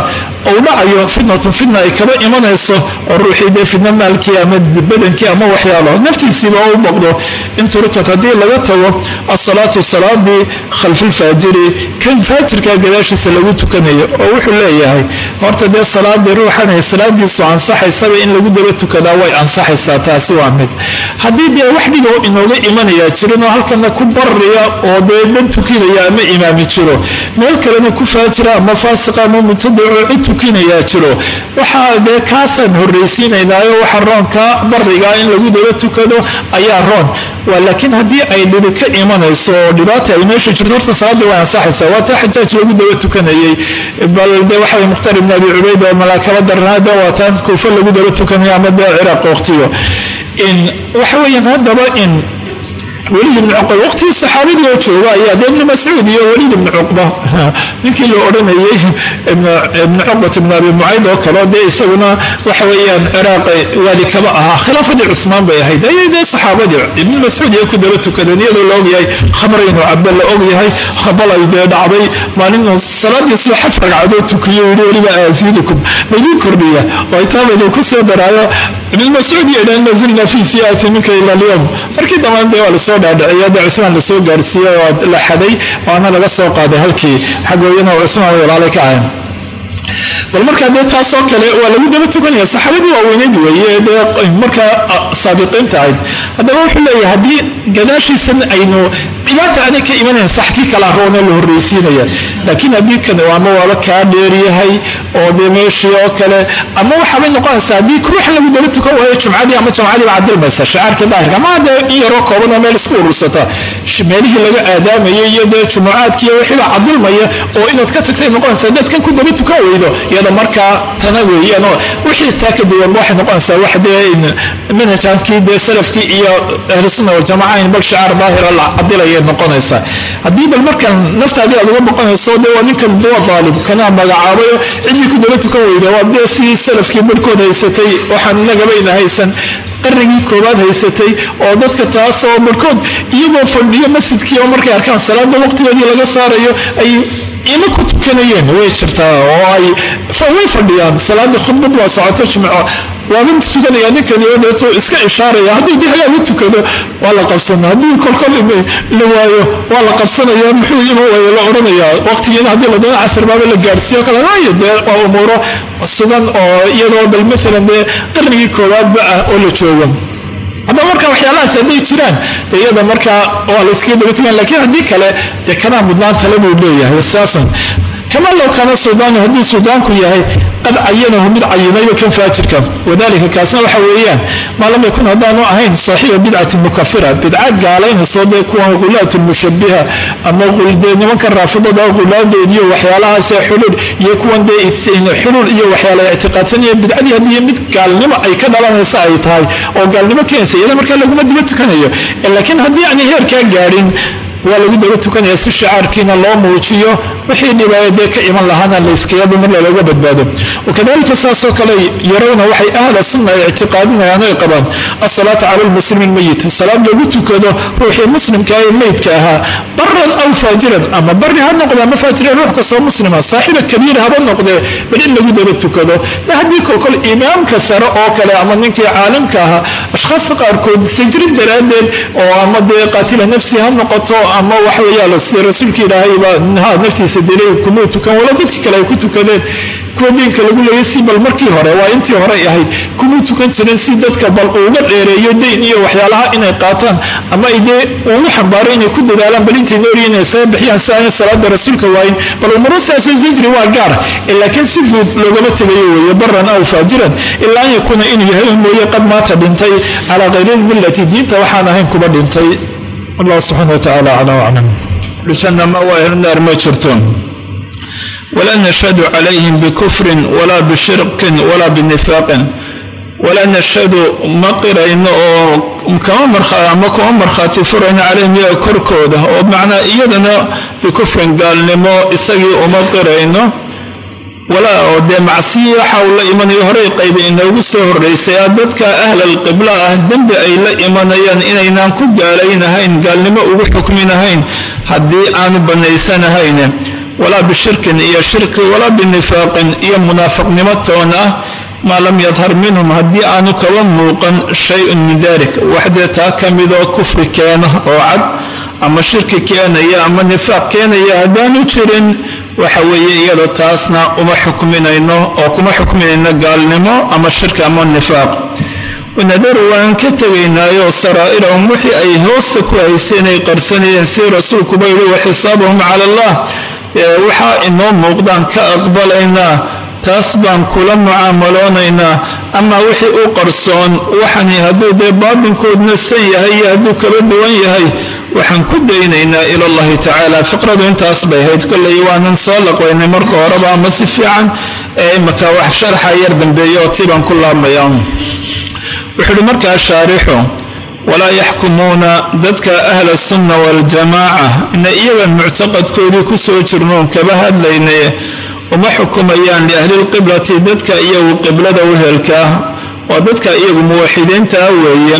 uu dhacayo fitnatun fitna ay kaba imanayso oo ruuxii dee fitna maalkii ama badankii ama waxyaalo naftiisiiba u baqdo in haddii laga tago asalaatu salaadii khalfilfaajiri kan faajirkaa gadaashiisa lagu tukanayo oo wuxuu leeyahay horta dee salaadii ruuxanay salaadiisu ansaxaysaba in lagu daba tukadaa way ansaxaysaa taasi waa mid. Haddii dee wax dhiboo inooga imanayaa jirinoo halkana ku bariya oo dee dan tukinaya ama imaami jiro meel kalena ku faajira ama faasiqa ama mubtadaco cid tukinayaa jiro waxaa dee kaasaan horraysiinaynaayo waxa roonka barigaa in lagu daba tukado ayaa roon. Waa laakiin haddii ay dhibi ka imanayso oo dhibaata ay meesha jirto horta salaadda way ansaxaysaa waa taa xajaaj lagu daba tukanayey bal de mukhtaar ibn abi cubayd oo malaakaba darnaada waa taan kuufa lagu daba tukanaya ama dee ciraaq waqtiyo. Waxa weeyaan haddaba in weliid ibni cuqba waqtigii saxaabadii oo jooga ayaa dee ibni mascuud iyo weliid ibni cuqba ninkii la odhanayey ibni cuqbat ibn abi mucayd oo kaleo dee isaguna waxa weeyaan ciraaq waali kaba ahaa khilaafadii cusmaan bay ahayd. Ayay dee saxaabadii ibni mascuud iyo ku daba tukadeen iyadoo la ogyahay khamre inuu cabbe la ogyahay khabalay dee dhacday. Maalinuu salaadiisba xaf ragcadood tukiyo yidhi weliba aafiidukum laydin kordhiya. Oo itaabadu ku soo daraayo ibn mascuud iyo dhan nazilna fii siyaati minka ila alyowm markii dambaan dee waa la soo dhaadhiciyo dee cusmaan la soo gaarsiiyey oo la xaday waana laga soo qaaday halkii. Xaggooyana cusmaan walaalay ka ahayn bal markaa dee taasoo kale waa lagu daba tukanaya saxaabadii waaweyneyd weeye dee markaa saabiqiinta ahayd. Haddaba wuxuu leeyahay haddii gadaashiisan aynu dhibaata aanay ka imanayn sax kii kala roona la horraysiinaya laakiin haddii kan ama waaba kaa dheeryahay oo dee meeshii oo kale ama waxaabay noqonaysaa haddii ruuxa lagu daba tukan waayo jumcadii ama jamcadii baa cadilmaysa shacaarkii daahirka ama dee in yaroo koobanoo meel isku urursata meelihii laga aadaamayay iyo dee jumucaadkiiyo wixii baa cadilmaya oo inaad ka tagtay noqonaysaa dad kan ku daba tukan weydo iyada markaa tana weeyaanoo wixii taa ka duwan waxay noqonaysaa wax dee manhajaankii dee salafkii iyo ahlusunna waljamaca in bal shacaar daahira la cadilaya noqonaysaa haddii bal markan naftaadii aad uga boqonayso dee waa ninkan duwa daalib kana magacaabayo ciddii ku daba tukan weyda waa dee si salafkii barhkood haysatay waxaan inagabayna haysan qarnigii koowaad haysatay oo dadka taasoo barhkood iyagoo fadhiyo masjidkii oo markay arkaan salaada waqtigoodii laga saarayo ay ima ku tukanayeen way jirtaa oo ay way fadhiyaan. Salaadii khudbad waa socoto jimco. Waaba tukanaya ninkani oo deeto iska ishaaraya haddii hagaag u tukado waa la qabsana haddii kolkol la waayo waa la qabsanaya. Muxuu ima waayo? La odhanaya waqtigiina haddii la doono casir baaba la gaadhsiiyo kale waayo dee waa umuuro sugan oo iyadoo bal maalan dee qarnigii koowaadba ah oo la joogo haddaba marka waxyaalahaas hadday jiraan de iyada markaa waa la iskaga daba tukan lakiin haddii kale dee kanaa mudnaan buu leeyahay saasan kama low kaana suudaanu hadduu suudaanku yahay qad cayanahu mid cayinayba kan faajirka wadalika kaasna waxa weeyaan maa lam haddaanu ahayn saaxiiba bidcatin mukafira bidca gaalaynayso dee kuwan hulaat mushabiha ama dee nimanka raafidada hulaadoodiiyo waxyaalahaasee xulul iyo kuwan dee xulul iyo waxyaala ictiqaadsanaya bidcadii haddii mid gaalnimo ay ka dhalanaysa ay tahay oo gaalnimo keenaysa iyada markaa laguma daba tukanayo laakiin haddii aanay heerkaa gaadhin waa lagu daba tukanaya si shacaarkiina loo muujiyo. Wixii dhibaaya dee ka iman lahaana layskayaba mar lalaga badbaado. Wakadalika saasoo kale yarawna waxay ahla sunna ay ictiqaadinayaan ay qabaan. Asalaata cala lmuslimi lmayit salaad lagu tukado ruuxii muslimka ee meydka ahaa. Baran aw faajiran ama bari ha noqde ama faajira ruux kastoo muslima saaxiba kabiir haba noqdee bal in lagu daba tukado. Haddii kolkol imaamka sare oo kale ama ninkii caalimka ahaa ashkhaasta qaarkood sajrin daraaddeed oo ama dee qaatila nafsi ha noqoto ama waxaweya sida rasuulka ilaahayba ha naftiisa dilay kumuu tukan wala dadkii kale ay ku tukadeen kuwa diinka lagu leeyay si bal markii hore waa intii horey ahayd kumuu tukan jirin si dadka bal uga dheereeyo dayn iyo waxyaalaha inay qaataan. Ama dee ugu xambaaro inay ku dadaalaan bal intay nooryi inay saga bixiyaan si aanay salaada rasuulka waayin bal umuro saasoo zajri waa gaar. Laakiin si guud loogama tegayo weeye baran aw faajiran. Ilaa an yakuuna inuu yahay mooye qad maata dhintay calaa kayri lmillati diinta waxaan ahayn kuba dhintay allah subxaana watacaala aclaa aclam janna ma waa naar ma jirto walaa nashhadu calayhim bikufrin walaa bishirqin walaa binifaaqin walaa nashhadu ma qirayno oo ama kuma markhaati furayno calayhim iyaga korkooda oo macnaa iyadana bikufrin gaalnimo isagii uma qirayno walaa dee macsiya waxa uu la imanayo horey qayba inoogu soo horraysay a dadka ahlal qibla ah dembi ay la imanayaan inaynaan ku gaalaynahayn gaalnimo ugu xukminahayn haddii aanu bannaysanahayn walaa bishirkin iyo shirki walaa binifaaqin iyo munaafiqnimo toon ah maa lam yadhar minhum haddii aanu kaba muuqan shay-un min dalik waxdee taa ka midoo kufri keena oo cad ama shirki keenaya ama nifaaq keenaya haddaanu jirin waxa weeye iyadoo taasna uma xukminayno oo kuma xukminayno gaalnimo ama shirki ama nifaaq. Wanadaru waan ka tegaynaayo saraa'irahum wixii ay hoosta ku hayseen ay qarsanayeen si rasuulkuba yidhi wa xisaabahum cala allah waxaa inoo muuqdaan ka aqbalaynaa taas baan kula mucaamaloonaynaa amaa wixii u qarsoon waxani hadduu dee baatinkoodna san yahay iyo hadduu kaba duwan yahay waxaan ku daynaynaa ila allahi tacaala. Fiqradu intaas bay ahayd kollay waanan soo laqwaynay marka horeba ama si fiican ee imaka wax sharxa yar dambeeya oo tibaan ku laabmaya wuxuu markaa shaarixu walaa yaxkumuuna dadka ahla sunna waljamaaca ina iyagan muctaqadkoodii ku soo jirnoon kaba hadlaynaye uma xukumayaan liahlilqiblati dadka iyagu qiblada wehelkaa waa dadka iyagu muwaxidiintaa weeye.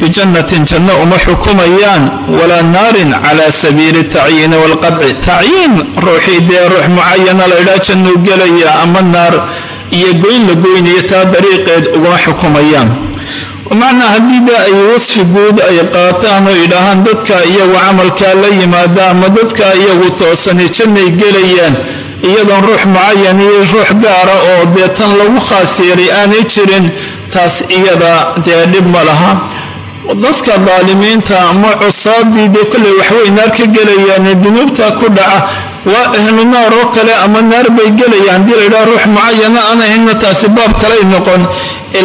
Bijannatin janno uma xukumayaan walaa naarin cala sabiili tacyiini waalqadci tacyiin ruuxii dee ruux mucayana laydhaa jannuu gelaya ama naar iyo goyn la goynayo taa dariiqeed uguma xukumayaan. Macnaa haddii dee ay wasfi guud ay qaataan oo yidhaahaan dadka iyagu camalkaa la yimaada ama dadka iyagu toosani jannay gelayaan iyadoon ruux mucayan iyo ruux gaara oo dee tan lagu khaas yeelay aanay jirin taas iyada dee dhib ma laha. Dadka daalimiinta ama cusaadii dee kolley waxway naar ka gelayaan dunuubta ku dhaca waa ahlu naar oo kale ama naar bay gelayaan. Haddii laydhaha ruux mucayana aan ahaynna taasi baab kalay noqon.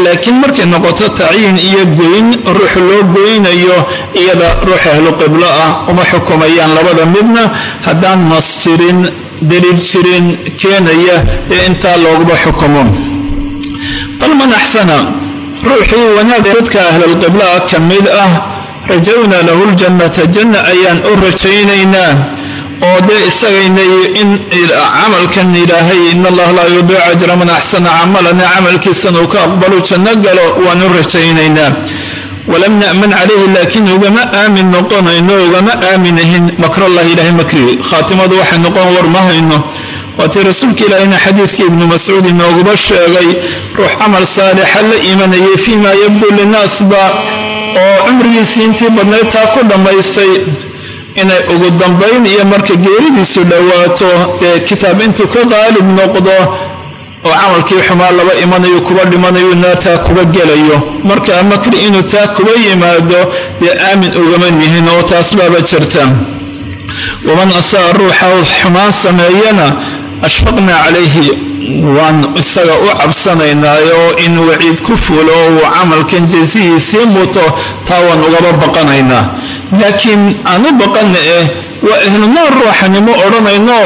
Laakiin markay noqoto tacyiin iyo goyn ruux loo goynayo iyada ruux ahlu qiblo ah uma xukumayaan labada midna. Haddaan nas jirin daliil jirin keenaya ee intaa looguba xukumo. Bal man axsana ruuxii wanaag dadka ahlalqiblaah ka mid ah rajawna lahu ljannata janna ayaan u rajaynaynaa oo dee isagayna in camalkan ilaahay in allah laa yudiicu ajra man axsana camalana camalkiisana uu ka aqbalu janno galo waan u rajaynaynaa walam na'man calayhi laakiin ugama aamin noqonayno ugama aaminahin makrallahi ilahay makrigi khaatimadu waxay noqon war ma hayno. Waatii rasuulka ilaahayna xadiidkii ibnu mascuud inooguba sheegay ruux camal saalixa la imanayay fii maa yabdu linaasba oo cumrigiisii intii badnayd taa ku dhammaystay inay ugu dambayn iyo marka geeridiisu dhowaato dee kitaab intuu ka qaalib noqdo oo camalkii xumaa laba imanayo kuba dhimanayo naartaa kuba gelayo. Marka makri inuu taa kuba yimaado dee aamin ugama nihin oo taas baaba jirta. Waman asaa ruuxa xumaan sameeyana ashfaqnaa calayhi waan isaga u cabsanaynaayoo in waciid ku fulo uu camalkan jasihiisii muto taa waan ugaba baqanaynaa. Laakiin aan u baqana eh waa ahlunaar ruuxanimo odhanayno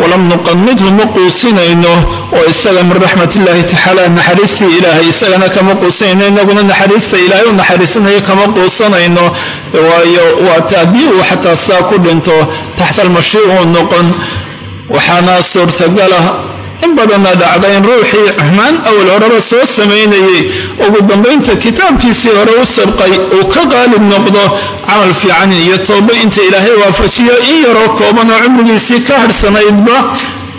walam nuqanidhu ma quusinayno oo isaga min raxmatiillaahi tacaala naxariistii ilaahay isagana kama quusanayno inaguna naxariista ilaahay u naxariisanayo kama quusanayno. Waayo waata haddii uu xataa saa ku dhinto taxta almashii uu noqon waxaana suurtagala in badanna dhacda in ruuxii xumaan awal horeba soo samaynayay. Ugu dambaynta kitaabkiisii hore u sabqay uu ka qaalib noqdo camal fiican iyo tooba inta ilaahay waafajiyo in yaroo kooban oo cumrigiisii ka hadhsanaydba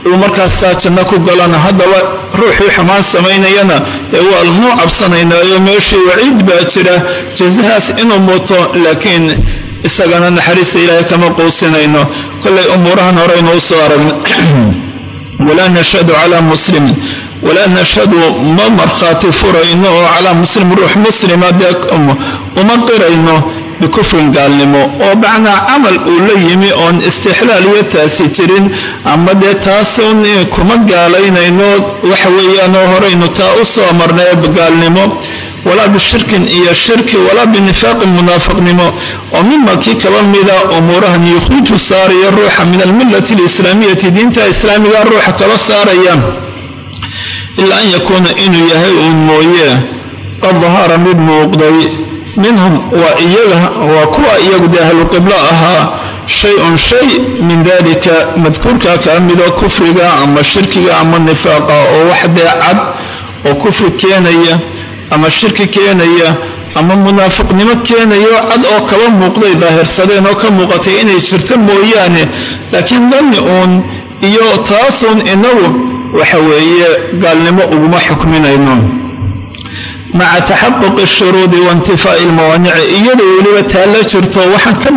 uu markaasaa janno ku galana. Haddaba ruuxii xumaan samaynayana dee waa nuu cabsanaynaayo meeshii waciid baa jira jasahaas inuu muto laakiin isagana naxariista ilaahay kama quusinayno. Kollay umuurahan horeynu u soo aragna walaa nashhadu calaa muslimin walaa nashhadu ma markhaati furayno oo calaa muslim ruux muslima dee uma qirayno bikufrin gaalnimo oo macnaa camal uu la yimi oon istixlaal iyo taasi jirin ama dee taasun kuma gaalaynayno waxa weeyaanoo taa u soo marnay gaalnimo walaa bishirkin iyo shirki walaa binifaaqin munaafiqnimo oo mima kii kaba mida umuurahan yukhriju saaraya ruuxa min almillati alislaamiyati diinta islaamiga ruuxa kaba saaraya ilaa an yakuuna inuu yahay uun mooye qad dahara mid muuqday minhum waa iyaga waa kuwa iyagu dee ahluqiblo ahaa shay-un shay min dalika madkuurka kaa midoo kufriga ama shirkiga ama nifaaqa oo wax dee cad oo kufri keenaya ama shirki keenaya ama munaafiqnimo keenayo cad oo kaba muuqday daahirsadeen oo ka muuqatay inay jirto mooyaane. Laakiin danni uun iyo taasuun inagu waxa weeye gaalnimo uguma xukminayno. Maca taxaquqi shuruudi waintifaa'i almawaanici iyadoo weliba taa jirto waxaan ka